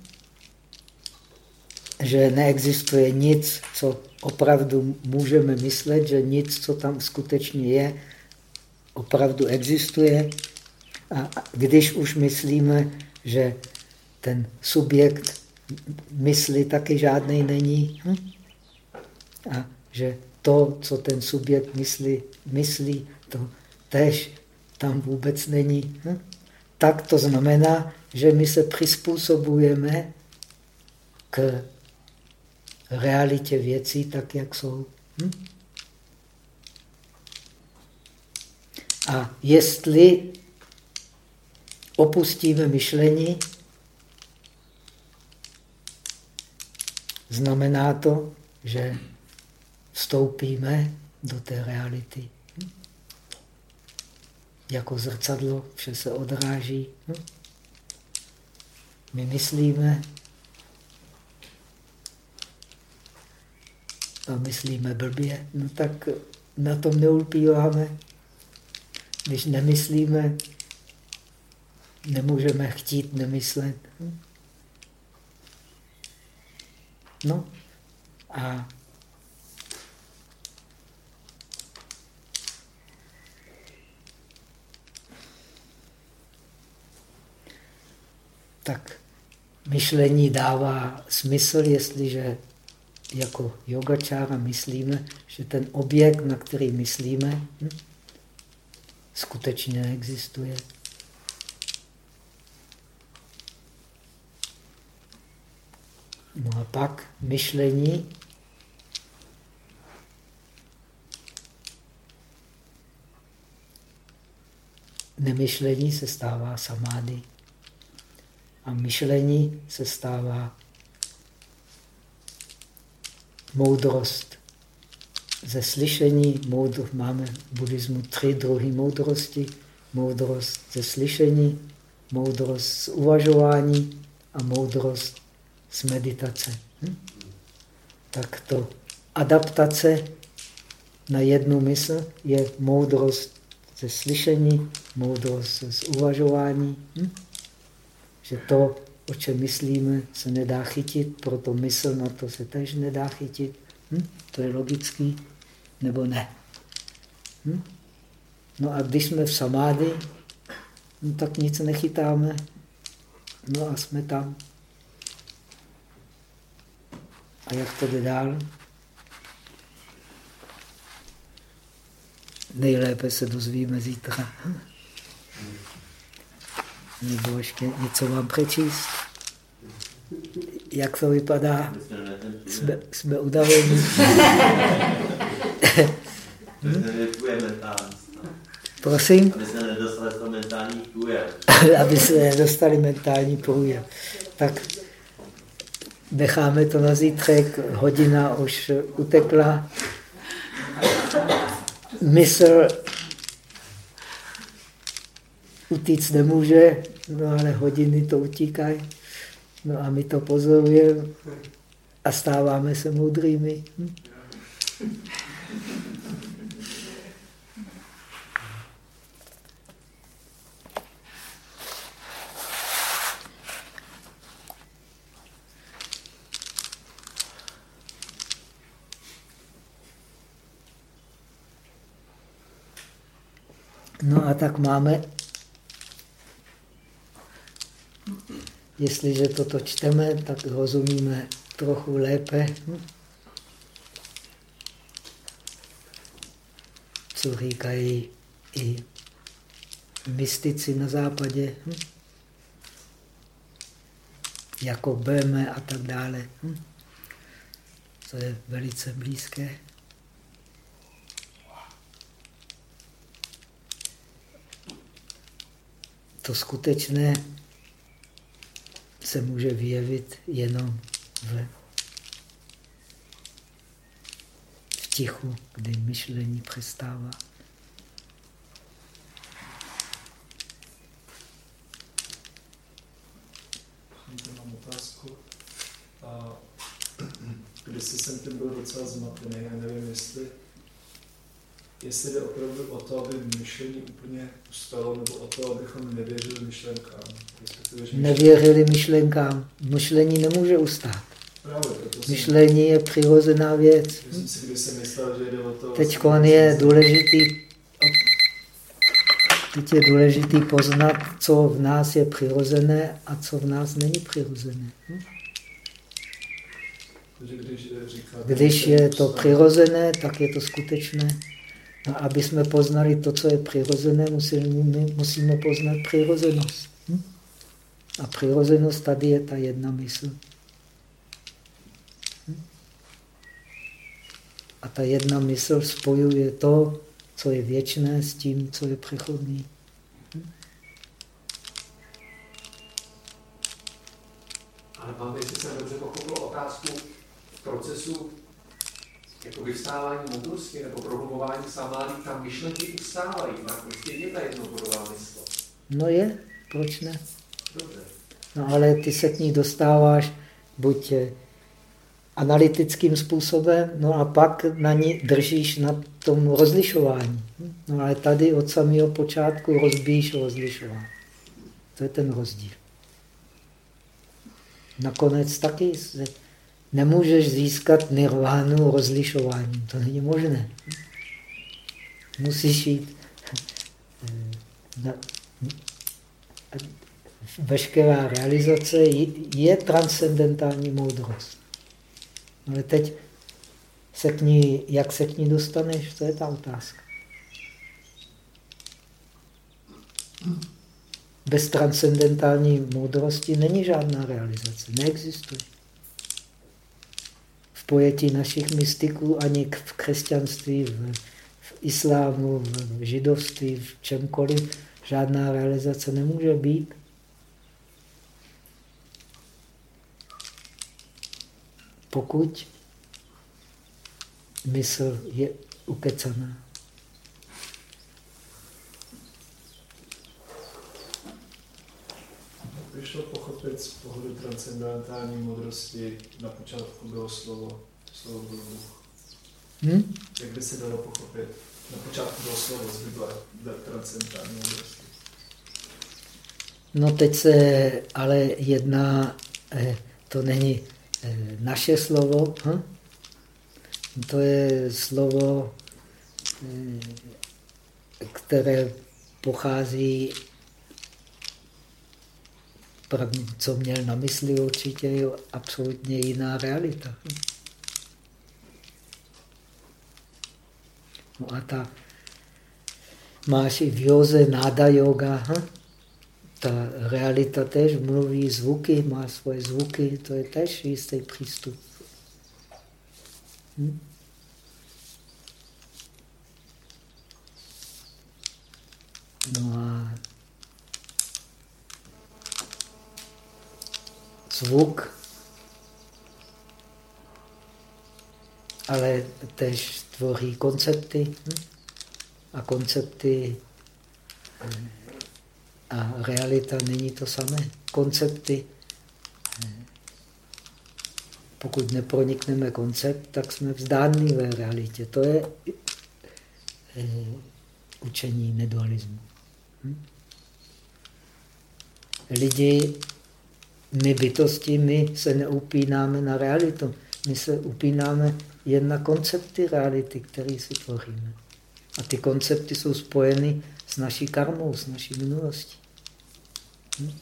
[SPEAKER 1] že neexistuje nic, co opravdu můžeme myslet, že nic, co tam skutečně je, opravdu existuje. A když už myslíme, že ten subjekt mysli taky žádný není, hm? a že to, co ten subjekt myslí, myslí to tež tam vůbec není. Hm? Tak to znamená, že my se přizpůsobujeme k realitě věcí tak, jak jsou. Hm? A jestli opustíme myšlení, znamená to, že vstoupíme do té reality. Jako zrcadlo, vše se odráží. My myslíme a myslíme blbě, no tak na tom neulpíváme. Když nemyslíme, nemůžeme chtít nemyslet. No a tak myšlení dává smysl, jestliže jako yogačára myslíme, že ten objekt, na který myslíme, hm, skutečně neexistuje. No a pak myšlení nemyšlení se stává samády. A myšlení se stává moudrost. Ze slyšení moudr, máme v buddhismu tři druhy moudrosti. Moudrost ze slyšení, moudrost z uvažování a moudrost z meditace. Hm? Tak to adaptace na jednu mysl je moudrost ze slyšení, moudrost z uvažování. Hm? Že to, o čem myslíme, se nedá chytit, proto mysl na to se tež nedá chytit. Hm? To je logický, nebo ne. Hm? No a když jsme v samády, no tak nic nechytáme. No a jsme tam. A jak to jde dál? Nejlépe se dozvíme zítra. Nebo ještě něco vám přečíst? Jak to vypadá? Jsme, jsme udavení. Prosím?
[SPEAKER 3] Aby se nedostali do mentální průjem.
[SPEAKER 1] Aby se nedostali mentální průjem. Tak necháme to na zítřek, hodina už utekla. Mysl utíct nemůže, no ale hodiny to utíkají. No a my to pozorujeme a stáváme se moudrými. Hm? No a tak máme, jestliže toto čteme, tak rozumíme trochu lépe, co říkají i mystici na západě, jako Böhme a tak dále. To je velice blízké. To skutečné se může vyjevit jenom v, v tichu, kdy myšlení přestává.
[SPEAKER 4] Mám otázku. A, když jsem tím byl docela zmatený, já nevím, jestli jestli jde opravdu o to, aby myšlení úplně ustalo, nebo o to, abychom nevěřili myšlenkám.
[SPEAKER 1] Myšlenky... Nevěřili myšlenkám. Myšlení nemůže ustát.
[SPEAKER 4] Právě,
[SPEAKER 1] myšlení je přirozená věc.
[SPEAKER 4] Jsem.
[SPEAKER 1] Teď je důležitý Teď je důležitý poznat, co v nás je přirozené a co v nás není přirozené. Hm?
[SPEAKER 4] Když,
[SPEAKER 1] když je to přirozené, tak je to skutečné. No, aby jsme poznali to, co je přirozené, musíme, musíme poznat přirozenost. Hm? A přirozenost tady je ta jedna mysl. Hm? A ta jedna mysl spojuje to, co je věčné, s tím, co je přechodný. Hm?
[SPEAKER 5] Ale pan, jestli jsem dobře pochopil otázku procesu jako vyvstávání moudrosti nebo prohlumování samády, tam myšlenky ustávají, tam prostě je ta jednobodová mysl.
[SPEAKER 1] No je, proč ne?
[SPEAKER 5] Dobře.
[SPEAKER 1] No ale ty se k ní dostáváš buď eh, analytickým způsobem, no a pak na ní držíš na tom rozlišování. No ale tady od samého počátku rozbíjíš rozlišování. To je ten rozdíl. Nakonec taky nemůžeš získat nirvánu rozlišováním. To není možné. Musíš jít eh, na, veškerá realizace je transcendentální moudrost. Ale teď se k ní, jak se k ní dostaneš, to je ta otázka. Bez transcendentální moudrosti není žádná realizace, neexistuje pojetí našich mystiků, ani v křesťanství, v, v islámu, v židovství, v čemkoliv, žádná realizace nemůže být. Pokud mysl je ukecaná.
[SPEAKER 4] Pochopit z pohledu transcendentální moudrosti na počátku bylo slovo, slovo byl Bůh.
[SPEAKER 1] Hm?
[SPEAKER 4] Jak by se dalo pochopit? Na počátku bylo slovo z Bible transcendentální moudrosti.
[SPEAKER 1] No teď se ale jedná, eh, to není eh, naše slovo, hm? to je slovo, eh, které pochází co měl na mysli, určitě je absolutně jiná realita. No a ta, máš i v józe náda yoga, hm? ta realita tež mluví zvuky, má svoje zvuky, to je tež jistý přístup. Hm? No a zvuk, ale tež tvoří koncepty hm? a koncepty hm, a realita není to samé. Koncepty, hm, pokud nepronikneme koncept, tak jsme vzdálení ve realitě. To je učení nedualismu. Lidi my bytosti, my se neupínáme na realitu. My se upínáme jen na koncepty reality, které si tvoříme. A ty koncepty jsou spojeny s naší karmou, s naší minulostí. Hm?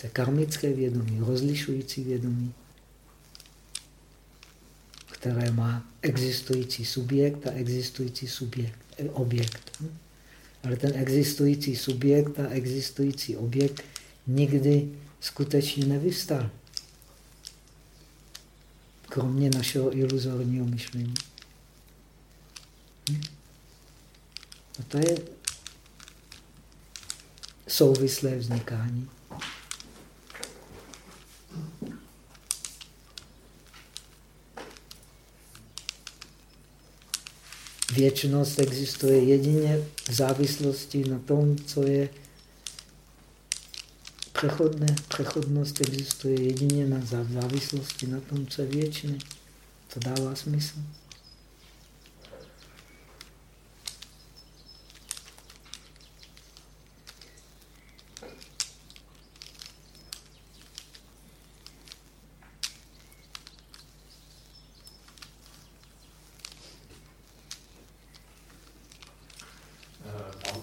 [SPEAKER 1] To je karmické vědomí, rozlišující vědomí, které má existující subjekt a existující subjekt, objekt. Hm? Ale ten existující subjekt a existující objekt nikdy skutečně nevystal. Kromě našeho iluzorního myšlení. Hm? A to je souvislé vznikání. Věčnost existuje jedině v závislosti na tom, co je přechodné. Přechodnost existuje jedině na závislosti na tom, co je věčné. To dává smysl.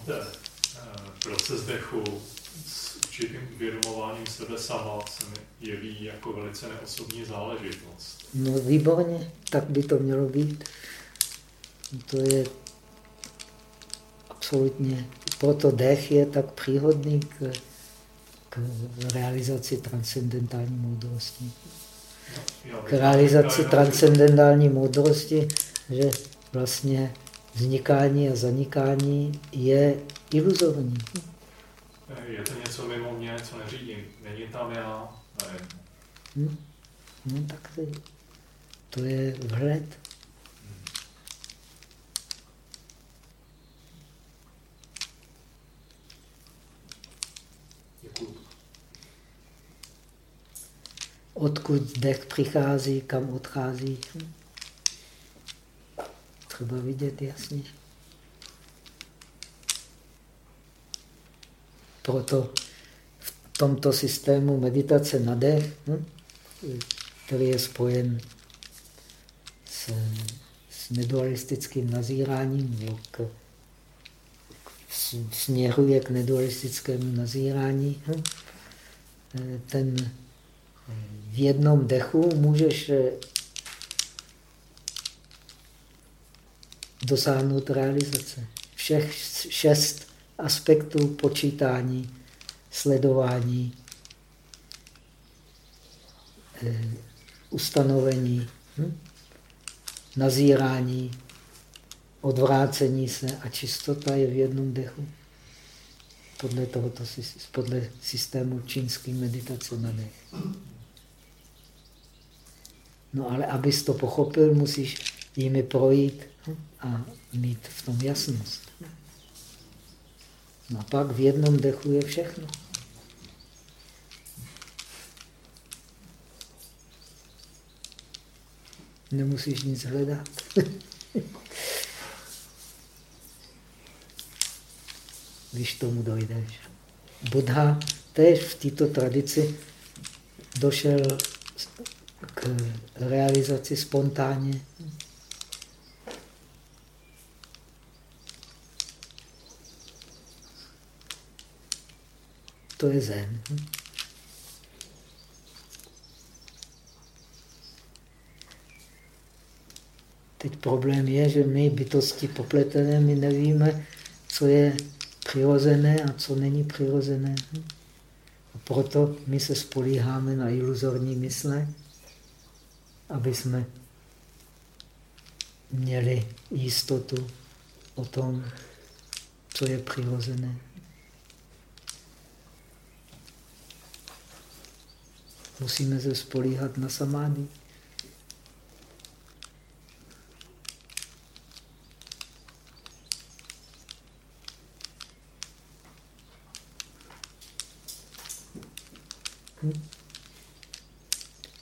[SPEAKER 6] Eh, eh, proces dechu uvědomováním sebe sama se mi jeví jako velice neosobní záležitost.
[SPEAKER 1] No výborně, tak by to mělo být. To je absolutně. Proto dech je tak příhodný k, k realizaci transcendentální moudrosti. K realizaci transcendentální moudrosti, že vlastně vznikání a zanikání je iluzorní.
[SPEAKER 6] Je to něco mimo mě, co neřídím. Není tam já, nevím.
[SPEAKER 1] Hm? No tak to, to je vhled. Odkud dech přichází, kam odchází. Hm? Třeba vidět jasně. Proto v tomto systému meditace na dech, hm, který je spojen s, s nedualistickým nazíráním, k, k, směruje k nedualistickému nazírání, hm, ten v jednom dechu můžeš dosáhnout realizace. Všech šest aspektů počítání, sledování, eh, ustanovení, hm? nazírání, odvrácení se a čistota je v jednom dechu. Podle, tohoto, podle systému čínské meditace na dech. No ale abys to pochopil, musíš jimi projít a mít v tom jasnost. No pak v jednom dechu je všechno. Nemusíš nic hledat. Když tomu dojdeš. Buddha tež v této tradici došel k realizaci spontánně. To je zen. Teď problém je, že my bytosti popletené, my nevíme, co je přirozené a co není přirozené. A proto my se spolíháme na iluzorní mysle, aby jsme měli jistotu o tom, co je přirozené. Musíme se spolíhat na samády.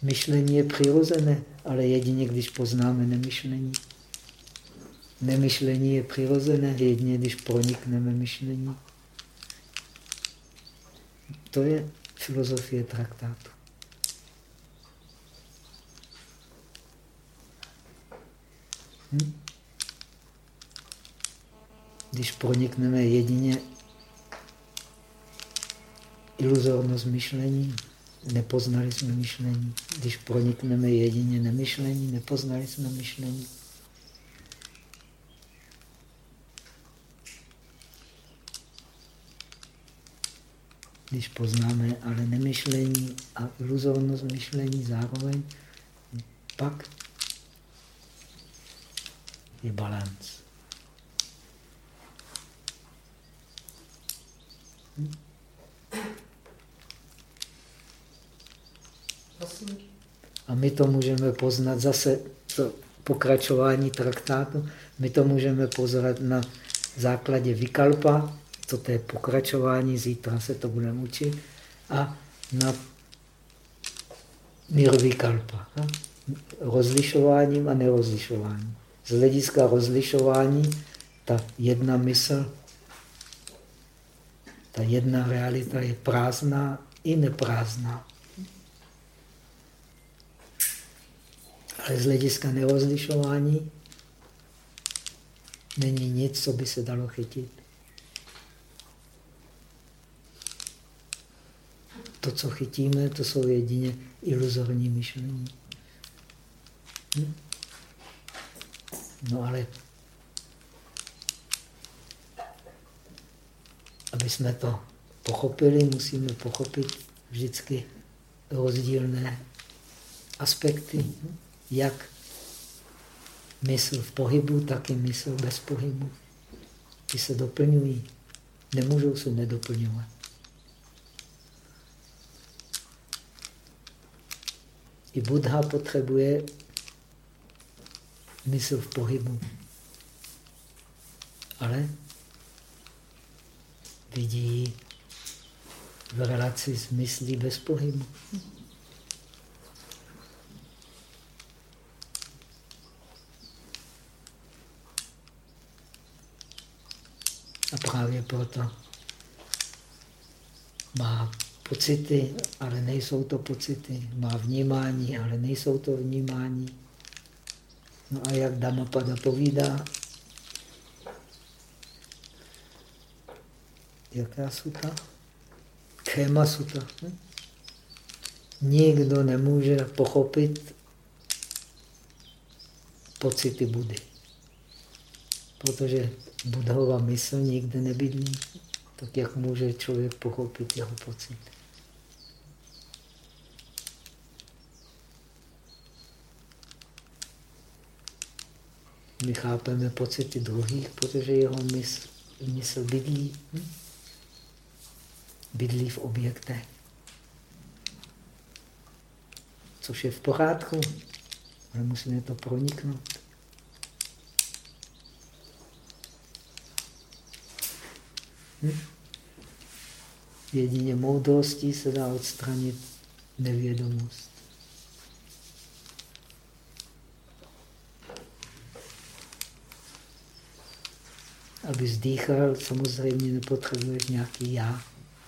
[SPEAKER 1] Myšlení je přirozené, ale jedině, když poznáme nemyšlení. Nemyšlení je přirozené jedině, když pronikneme myšlení. To je filozofie traktátu. Když pronikneme jedině iluzornost myšlení, nepoznali jsme myšlení. Když pronikneme jedině nemyšlení, nepoznali jsme myšlení. Když poznáme ale nemyšlení a iluzornost myšlení zároveň, pak je balanc. A my to můžeme poznat zase, to pokračování traktátu, my to můžeme poznat na základě vykalpa, to je pokračování, zítra se to budeme učit, a na nirvikalpa, rozlišováním a nerozlišováním z hlediska rozlišování ta jedna mysl, ta jedna realita je prázdná i neprázdná. Ale z hlediska nerozlišování není nic, co by se dalo chytit. To, co chytíme, to jsou jedině iluzorní myšlení. Hm? No ale aby jsme to pochopili, musíme pochopit vždycky rozdílné aspekty, jak mysl v pohybu, tak i mysl bez pohybu. Ty se doplňují, nemůžou se nedoplňovat. I Buddha potřebuje mysl v pohybu. Ale vidí v relaci s myslí bez pohybu. A právě proto má pocity, ale nejsou to pocity. Má vnímání, ale nejsou to vnímání. No a jak Dhammapada povídá, jaká suta? Khéma suta. Hm? Nikdo nemůže pochopit pocity Budy. Protože Budhova mysl nikde nebydlí. Tak jak může člověk pochopit jeho pocit? My chápeme pocity druhých, protože jeho mysl, mysl bydlí. Hm? Bydlí v objektech. Což je v pořádku, ale musíme to proniknout. Hm? Jedině moudrostí se dá odstranit nevědomost. Aby zdýchal, samozřejmě nepotřebuješ nějaký já,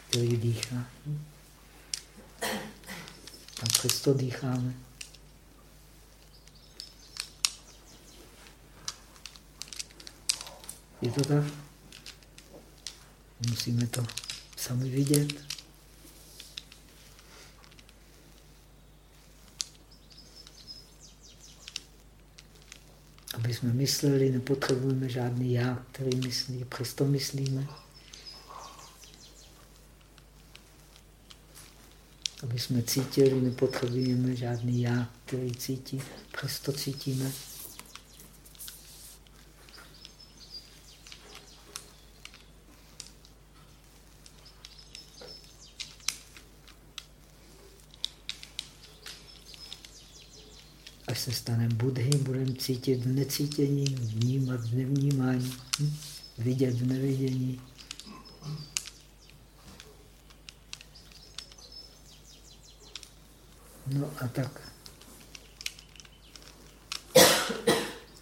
[SPEAKER 1] který dýchá. A přesto dýcháme. Je to tak? Musíme to sami vidět. Jsme mysleli, nepotřebujeme žádný já, který myslí, přesto myslíme. Aby jsme cítili, nepotřebujeme žádný já, který cítí, přesto cítíme. Až se staneme budhy, budeme cítit v necítění, vnímat v nevnímání, hm? vidět v nevidění. No a tak.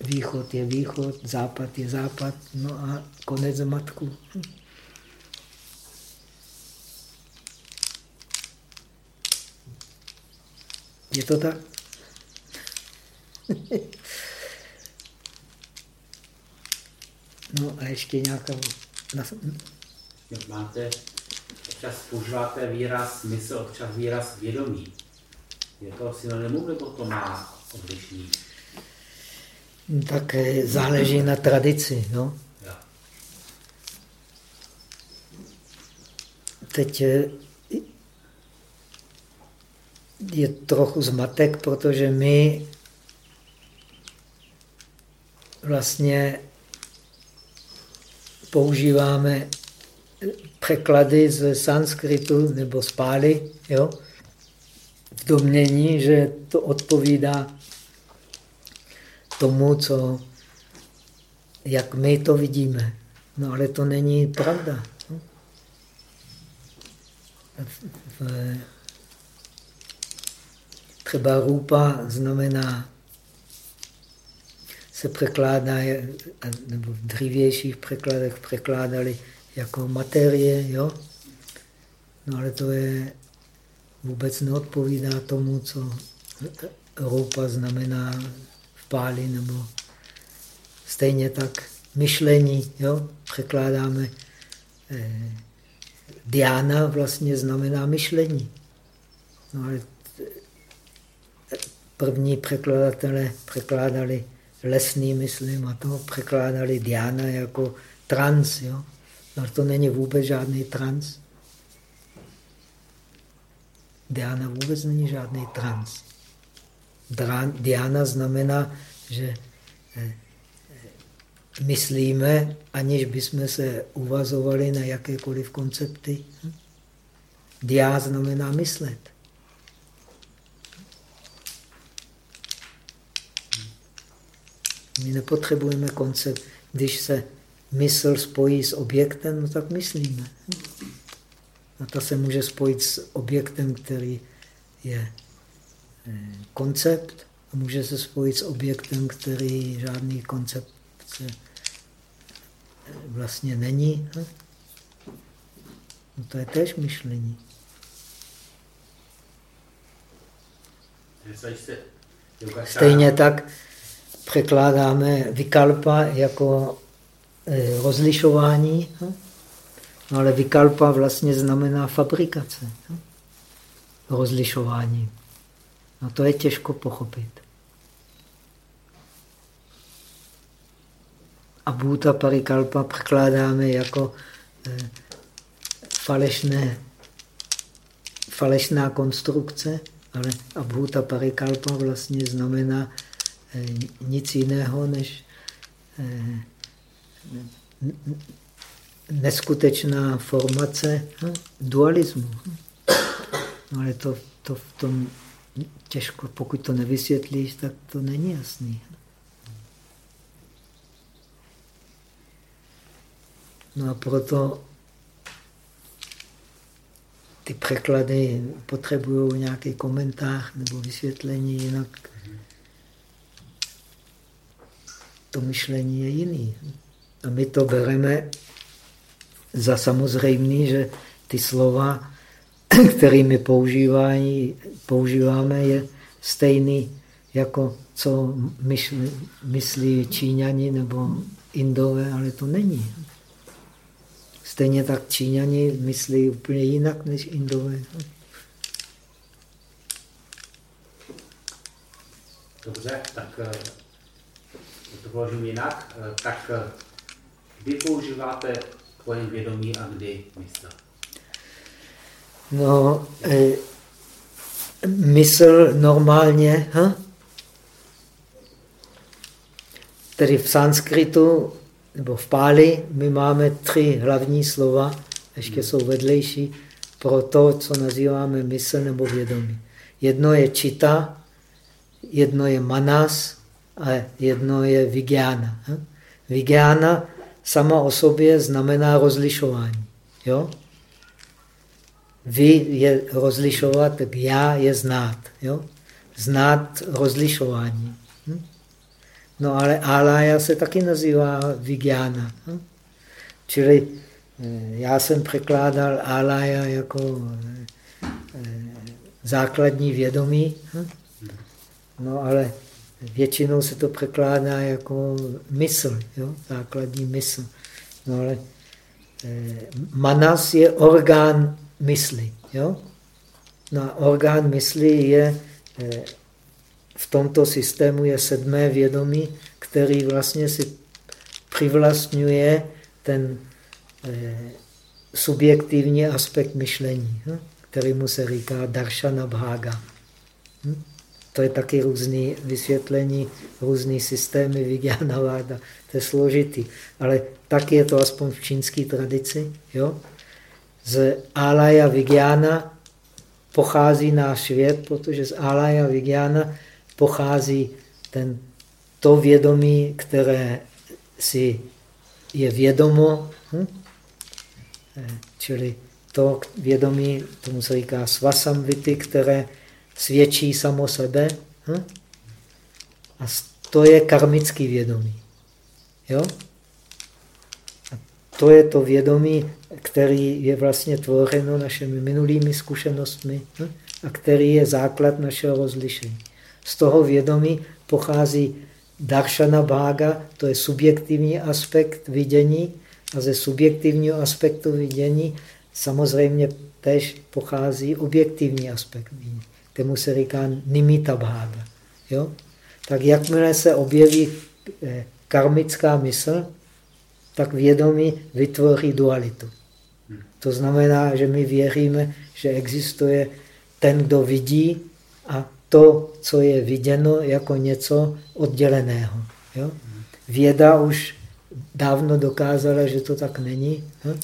[SPEAKER 1] Východ je východ, západ je západ, no a konec matku. Je to tak? no a ještě nějaká...
[SPEAKER 7] Máte, občas používáte výraz mysl, občas výraz vědomí. Je to synonymum, nebo to má odlišný?
[SPEAKER 1] Tak eh, záleží na tradici. No. Teď eh, je trochu zmatek, protože my vlastně používáme překlady z sanskritu nebo z pály, jo? v domnění, že to odpovídá tomu, co, jak my to vidíme. No ale to není pravda. Třeba rupa znamená se překládá, nebo v dřívějších překladech překládali jako materie, jo? No ale to je vůbec neodpovídá tomu, co roupa znamená v páli, nebo stejně tak myšlení, jo? Překládáme eh, Diana vlastně znamená myšlení. No ale první překladatelé překládali lesný, myslím, a to překládali Diana jako trans, jo? Ale to není vůbec žádný trans. Diana vůbec není žádný trans. Diana znamená, že eh, eh, myslíme, aniž bychom se uvazovali na jakékoliv koncepty. Hm? Dia znamená myslet. My nepotřebujeme koncept. Když se mysl spojí s objektem, no tak myslíme. A ta se může spojit s objektem, který je eh, koncept, a může se spojit s objektem, který žádný koncept vlastně není. No to je tež myšlení. Stejně tak překládáme vykalpa jako eh, rozlišování, no ale vykalpa vlastně znamená fabrikace, rozlišování. No to je těžko pochopit. A bhuta parikalpa překládáme jako eh, falešné, falešná konstrukce, ale abhuta parikalpa vlastně znamená nic jiného než eh, neskutečná formace hm, dualismu. No, ale to, to v tom těžko, pokud to nevysvětlíš, tak to není jasný. No a proto ty překlady potřebují nějaký komentář nebo vysvětlení, jinak to myšlení je jiný. A my to bereme za samozřejmý, že ty slova, kterými používáme, je stejný, jako co myšli, myslí Číňani nebo Indové, ale to není. Stejně tak Číňani myslí úplně jinak než Indové.
[SPEAKER 7] Dobře, tak eh, to položím jinak. Eh, tak eh, kdy používáte pojem vědomí a kdy mysl?
[SPEAKER 1] No, e, mysl normálně, ha? tedy v sanskritu nebo v Páli my máme tři hlavní slova, ještě jsou vedlejší, pro to, co nazýváme mysl nebo vědomí. Jedno je čita, jedno je manas a jedno je vigyána. Vigyána sama o sobě znamená rozlišování. Jo? Vy je rozlišovat, tak já je znát. Jo? Znát rozlišování. No ale alaya se taky nazývá vigyána. Hm? Čili eh, já jsem překládal alaya jako eh, základní vědomí, hm? no ale většinou se to překládá jako mysl, jo? základní mysl. No ale eh, manas je orgán mysli. Jo? No orgán mysli je v tomto systému je sedmé vědomí, který vlastně si přivlastňuje ten eh, subjektivní aspekt myšlení, hm? který mu se říká darshana bhaga. Hm? To je taky různé vysvětlení, různý systémy Vijnanaváda. To je složitý. Ale tak je to aspoň v čínské tradici. Jo? Z Alaya Vigyana pochází náš svět, protože z Alaya Vigyana pochází ten, to vědomí, které si je vědomo, hm? Eh, čili to vědomí, tomu se říká svasamvity, které svědčí samo sebe. Hm? A to je karmický vědomí. Jo? A to je to vědomí, který je vlastně tvořeno našimi minulými zkušenostmi hm? a který je základ našeho rozlišení. Z toho vědomí pochází darshana bhaga, to je subjektivní aspekt vidění, a ze subjektivního aspektu vidění samozřejmě tež pochází objektivní aspekt vidění. Tomu se říká nimita bhaga. Jo? Tak jakmile se objeví eh, karmická mysl, tak vědomí vytvoří dualitu. To znamená, že my věříme, že existuje ten, kdo vidí a to, co je viděno jako něco odděleného. Jo? Věda už dávno dokázala, že to tak není, hm?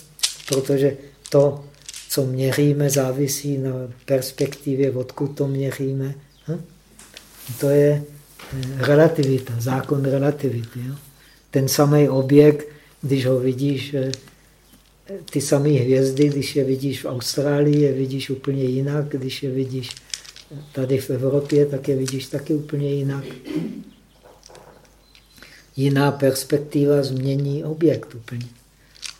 [SPEAKER 1] protože to, co měříme, závisí na perspektivě, odkud to měříme. Hm? To je eh, relativita, zákon relativity. Jo? Ten samý objekt, když ho vidíš, eh, ty samé hvězdy, když je vidíš v Austrálii, je vidíš úplně jinak, když je vidíš tady v Evropě, tak je vidíš taky úplně jinak. Jiná perspektiva změní objekt úplně.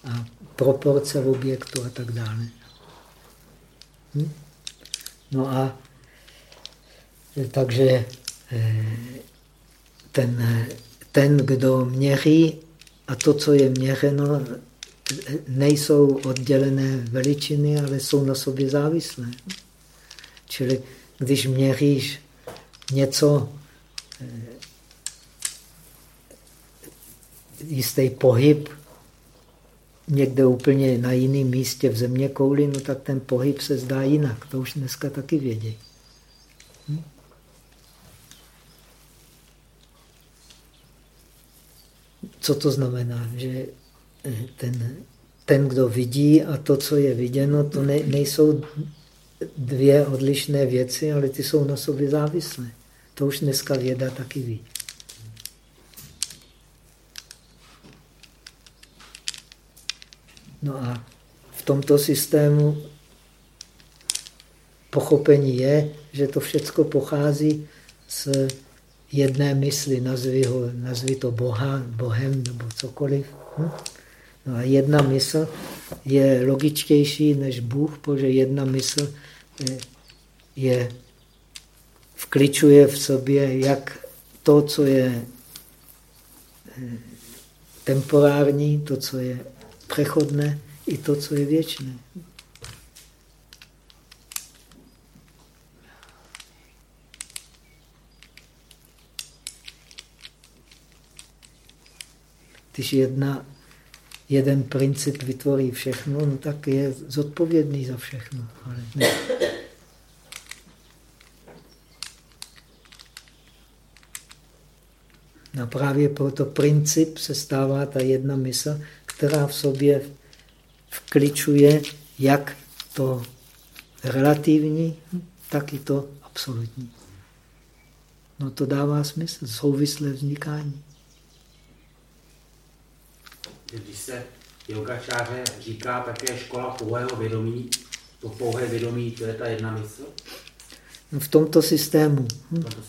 [SPEAKER 1] A proporce objektu a tak dále. Hm? No a takže eh, ten, ten, kdo měří a to, co je měřeno, nejsou oddělené veličiny, ale jsou na sobě závislé. Čili když měříš něco, eh, jistý pohyb někde úplně na jiném místě v země kouli, no tak ten pohyb se zdá jinak. To už dneska taky vědí. Hm? Co to znamená? Že ten, ten, kdo vidí a to, co je viděno, to ne, nejsou dvě odlišné věci, ale ty jsou na sobě závislé. To už dneska věda taky ví. No a v tomto systému pochopení je, že to všechno pochází z jedné mysli, nazvi, ho, nazvi to Boha, Bohem nebo cokoliv. Hm? No a jedna mysl je logičtější než Bůh, protože jedna mysl je, vkličuje v sobě jak to, co je eh, temporární, to, co je přechodné, i to, co je věčné. Když jedna, jeden princip vytvoří všechno, no tak je zodpovědný za všechno. Ale ne. A právě proto princip se stává ta jedna mysl, která v sobě vkličuje jak to relativní, tak i to absolutní. No to dává smysl, souvislé vznikání.
[SPEAKER 7] Když se yogačáře říká také škola pouhého vědomí, to pouhé vědomí, to je ta jedna mysl?
[SPEAKER 1] No v tomto systému.
[SPEAKER 7] Systému.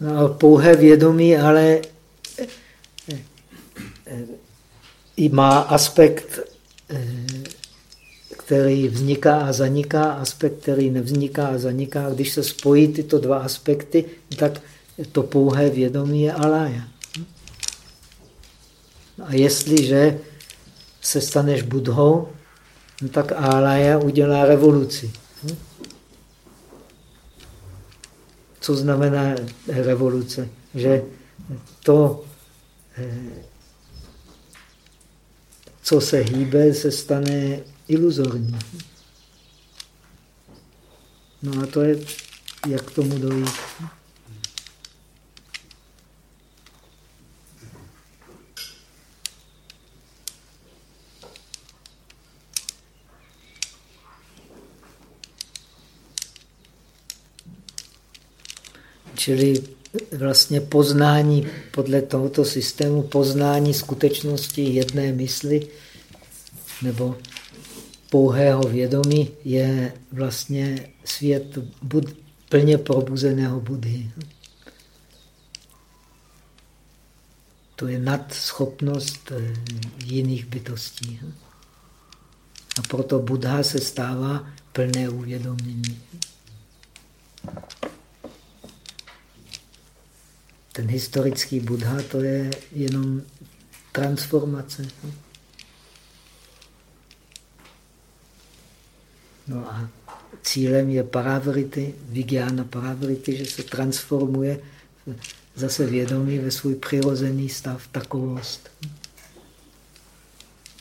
[SPEAKER 1] No, pouhé vědomí, ale i má aspekt, který vzniká a zaniká, aspekt, který nevzniká a zaniká. Když se spojí tyto dva aspekty, tak to pouhé vědomí je alája. A jestliže se staneš budhou, tak alája udělá revoluci. Co znamená revoluce? Že to, co se hýbe, se stane iluzorní. No a to je, jak k tomu dojít. Čili vlastně poznání podle tohoto systému, poznání skutečnosti jedné mysli nebo pouhého vědomí je vlastně svět bud, plně probuzeného Budhy. To je nadschopnost eh, jiných bytostí. A proto Buddha se stává plné uvědomění. Ten historický Buddha to je jenom transformace. No a cílem je paravrity, vigiana paravrity, že se transformuje zase vědomí ve svůj přirozený stav, takovost.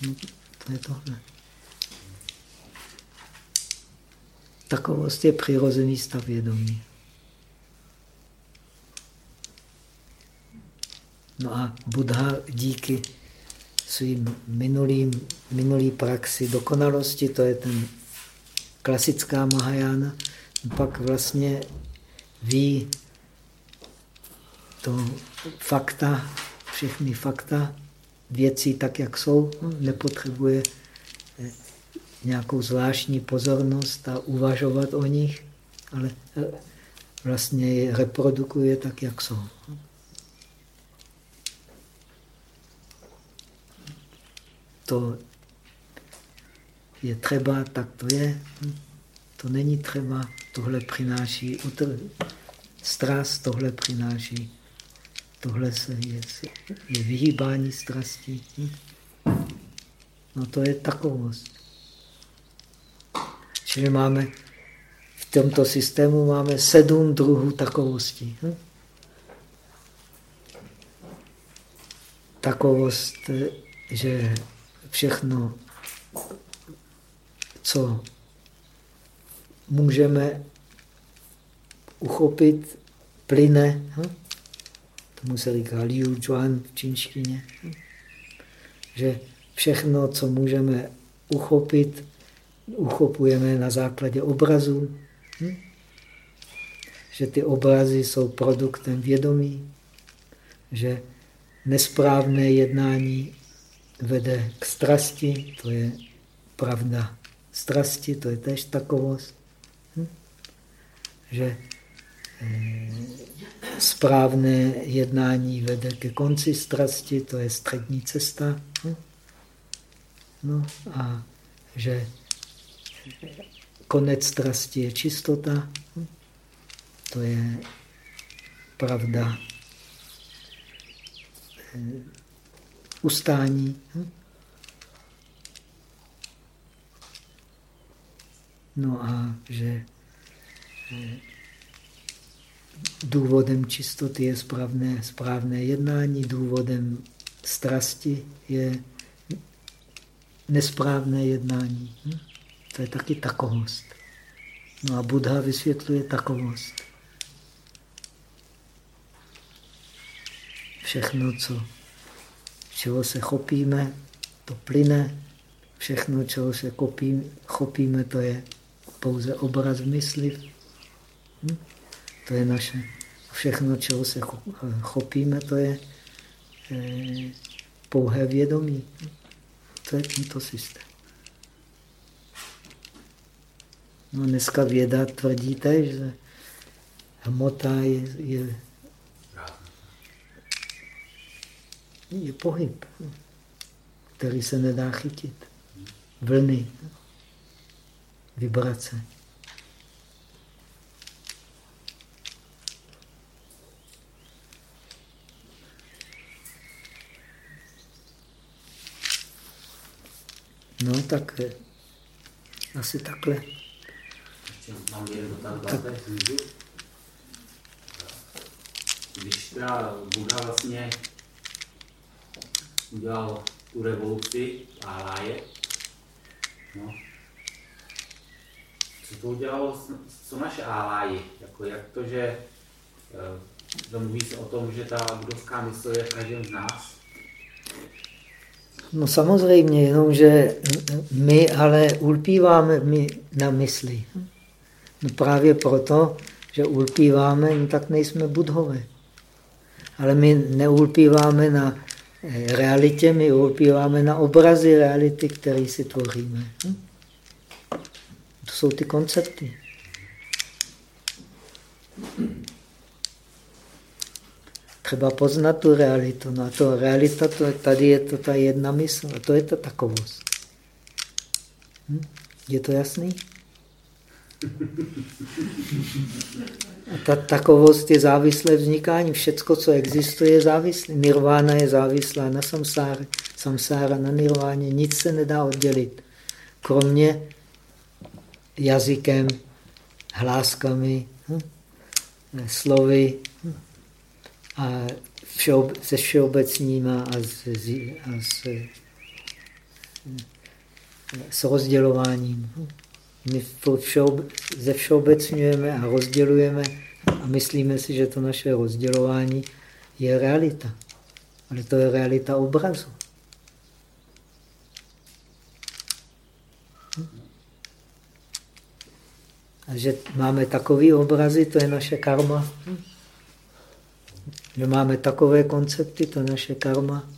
[SPEAKER 1] No, to je tohle. Takovost je přirozený stav vědomí. No a Buddha díky svým minulým, minulý praxi dokonalosti, to je ten klasická Mahajana, pak vlastně ví to fakta, všechny fakta, věcí tak, jak jsou, no, nepotřebuje eh, nějakou zvláštní pozornost a uvažovat o nich, ale eh, vlastně je reprodukuje tak, jak jsou. To je třeba, tak to je. To není třeba, tohle přináší strast, tohle přináší, tohle se je, je vyhýbání strastí. No to je takovost. Čili máme v tomto systému máme sedm druhů takovosti. Takovost, že všechno, co můžeme uchopit, plyne. Tomu se říká Liu Zhuan v čínštině. Že všechno, co můžeme uchopit, uchopujeme na základě obrazu. Že ty obrazy jsou produktem vědomí. Že nesprávné jednání vede k strasti, to je pravda strasti, to je tež takovost. Hm? Že eh, správné jednání vede ke konci strasti, to je střední cesta. Hm? No a že konec strasti je čistota, hm? to je pravda eh, ustání. No a že důvodem čistoty je správné, správné jednání, důvodem strasti je nesprávné jednání. To je taky takovost. No a Buddha vysvětluje takovost. Všechno, co čeho se chopíme, to plyne. Všechno, čeho se kopí, chopíme, to je pouze obraz mysli. Hm? To je naše. Všechno, čeho se chopíme, to je eh, pouhé vědomí. To je tento systém. No dneska věda tvrdí tež, že hmota je, je je pohyb, který se nedá chytit. Vlny, vibrace. No tak asi takhle.
[SPEAKER 7] Tak. Když teda Buddha vlastně udělal tu revoluci Áláje. No. Co to udělalo, co naše Áláji? Jako jak to, že e, mluví se o tom, že ta budovská mysl je v každém z nás?
[SPEAKER 1] No samozřejmě, jenomže my ale ulpíváme my na mysli. No právě proto, že ulpíváme, no tak nejsme budhové. Ale my neulpíváme na realitě my opíváme na obrazy reality, které si tvoříme. Hm? To jsou ty koncepty. Třeba poznat tu realitu. No a to realita, to, tady je to ta jedna mysl a to je ta takovost. Hm? Je to jasný? Ta takovost je závislé vznikání. Všecko, co existuje, je závislé. Nirvána je závislá na samsáře, samsára na nirváně. Nic se nedá oddělit. Kromě jazykem, hláskami, hm, slovy, hm, a se všeobecníma a, s, a s, s rozdělováním. My ze všeobecňujeme a rozdělujeme a myslíme si, že to naše rozdělování je realita. Ale to je realita obrazu. A že máme takový obrazy, to je naše karma. Že máme takové koncepty, to je naše karma.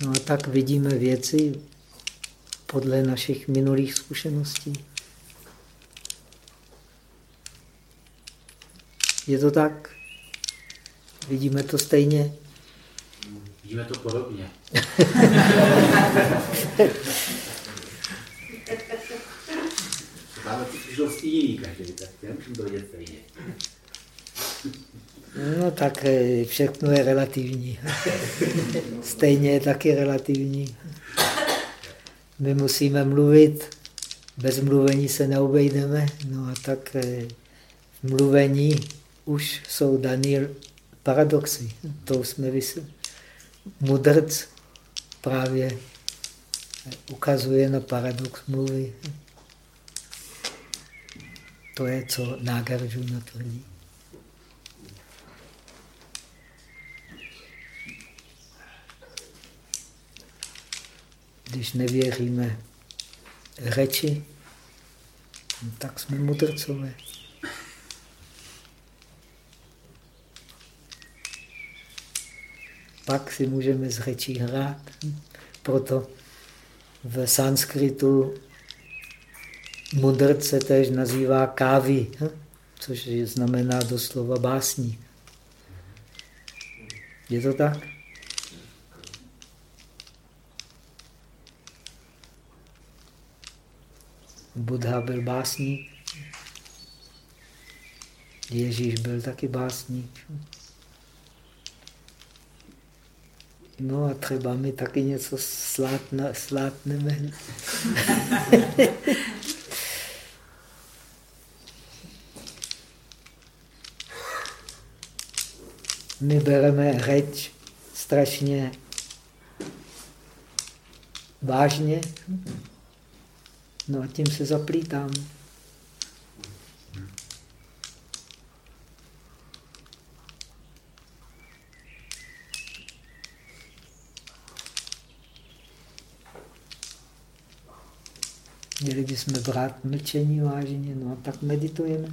[SPEAKER 1] No a tak vidíme věci podle našich minulých zkušeností. Je to tak? Vidíme to stejně?
[SPEAKER 7] Vidíme to podobně. Máme ty jiný každý, tak nemůžeme to vidět stejně.
[SPEAKER 1] No tak eh, všechno je relativní. Stejně je taky relativní. My musíme mluvit, bez mluvení se neobejdeme, no a tak eh, v mluvení už jsou daný paradoxy. To jsme vysvětlili. Mudrc právě ukazuje na paradox mluvy. To je, co Nagarjuna tvrdí. Když nevěříme řeči, tak jsme mudrcové. Pak si můžeme z řečí hrát. Proto v sanskritu mudrc se tež nazývá kávy, což znamená doslova básník. Je to tak? Buddha byl básník. Ježíš byl taky básník. No a třeba my taky něco slátne, slátneme. my bereme řeč strašně vážně, no a tím se zaplítáme. Měli bychom brát mlčení vážně, no a tak meditujeme.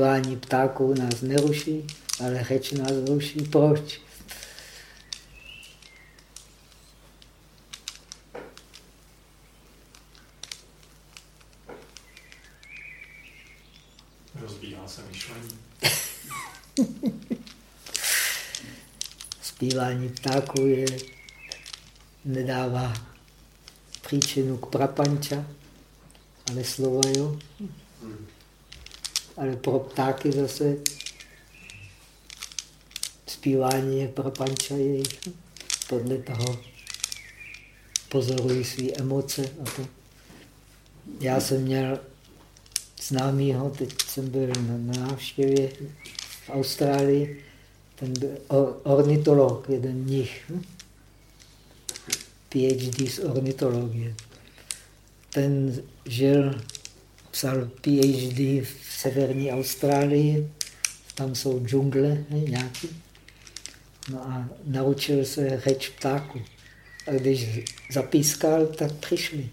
[SPEAKER 1] Zpívání ptáků nás neruší, ale řeč nás ruší. Proč?
[SPEAKER 6] Rozbíhá se myšlení.
[SPEAKER 1] Zpívání ptáků je, nedává příčinu k prapanča, ale slova jo. Ale pro ptáky zase zpívání je pro panča jejich. Podle toho pozorují své emoce a to. Já jsem měl známýho, teď jsem byl na návštěvě v Austrálii, ten byl ornitolog, jeden z nich. PhD z ornitologie. Ten žil, psal PhD v severní Austrálii, tam jsou džungle ne, nějaký. No a naučil se řeč ptáku. A když zapískal, tak přišli.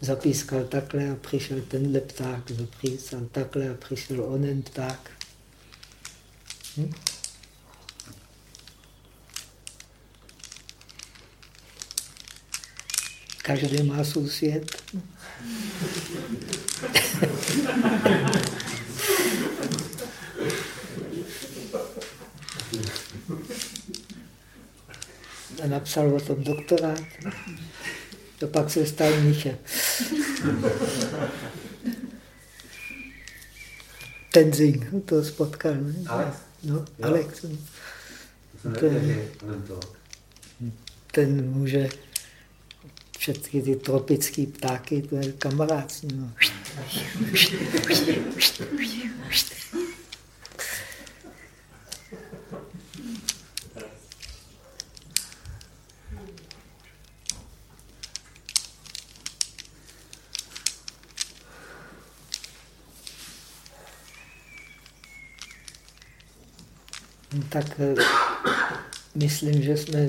[SPEAKER 1] Zapískal takhle a přišel tenhle pták, zapískal takhle a přišel onen pták. Hm? Každý má svět. a napsal o tom doktorát. To pak se stal mnichem. Tenzing, to spotkal. Ne?
[SPEAKER 7] Alex?
[SPEAKER 1] No. Alex. no.
[SPEAKER 7] To.
[SPEAKER 1] Ten může všechny ty tropické ptáky, to je kamarád. No, tak eh, myslím, že jsme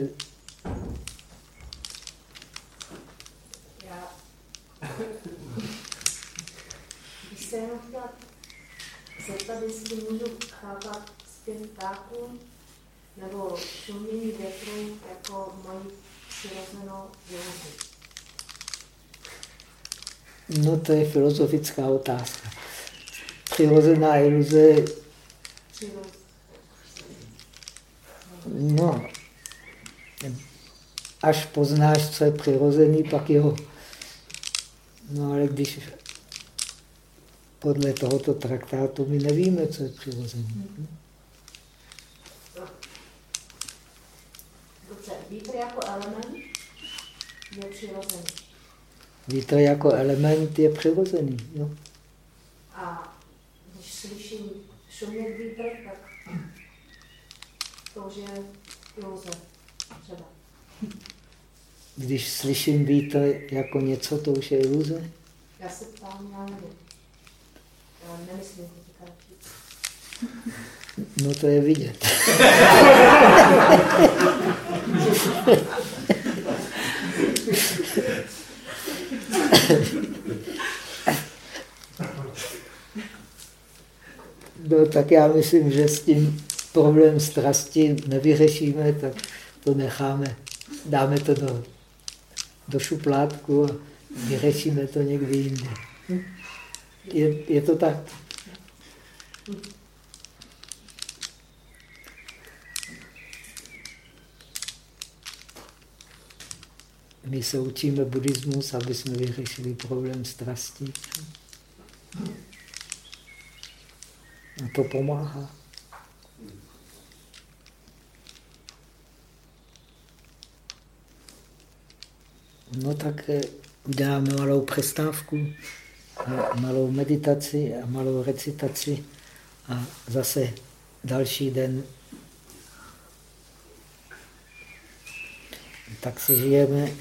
[SPEAKER 8] Já bych se jenom chtěla zeptat, jestli můžu chápat zpěv ptáků nebo šumění větru jako moji přirozenou iluzi.
[SPEAKER 1] No to je filozofická otázka. Přirozená iluze, no, až poznáš, co je přirozený, pak jo. No ale když podle tohoto traktátu my nevíme, co je přirozený.
[SPEAKER 8] Dobře, vítr jako element je přirozený.
[SPEAKER 1] Vítr jako element je přirozený. Jo?
[SPEAKER 8] A když slyším šumět vítr, tak to už je iluze třeba.
[SPEAKER 1] Když slyším vítr jako něco, to už je iluze.
[SPEAKER 8] Já se ptám, já nevím. Já nemyslím, že to
[SPEAKER 1] No to je vidět. No tak já myslím, že s tím problém strasti nevyřešíme, tak to necháme, dáme to do, do šuplátku a vyřešíme to někdy jinde. Je, je to tak? My se učíme buddhismus, aby jsme vyřešili problém strasti. A to pomáhá. No tak eh, uděláme malou přestávku, malou meditaci a malou recitaci a zase další den tak si žijeme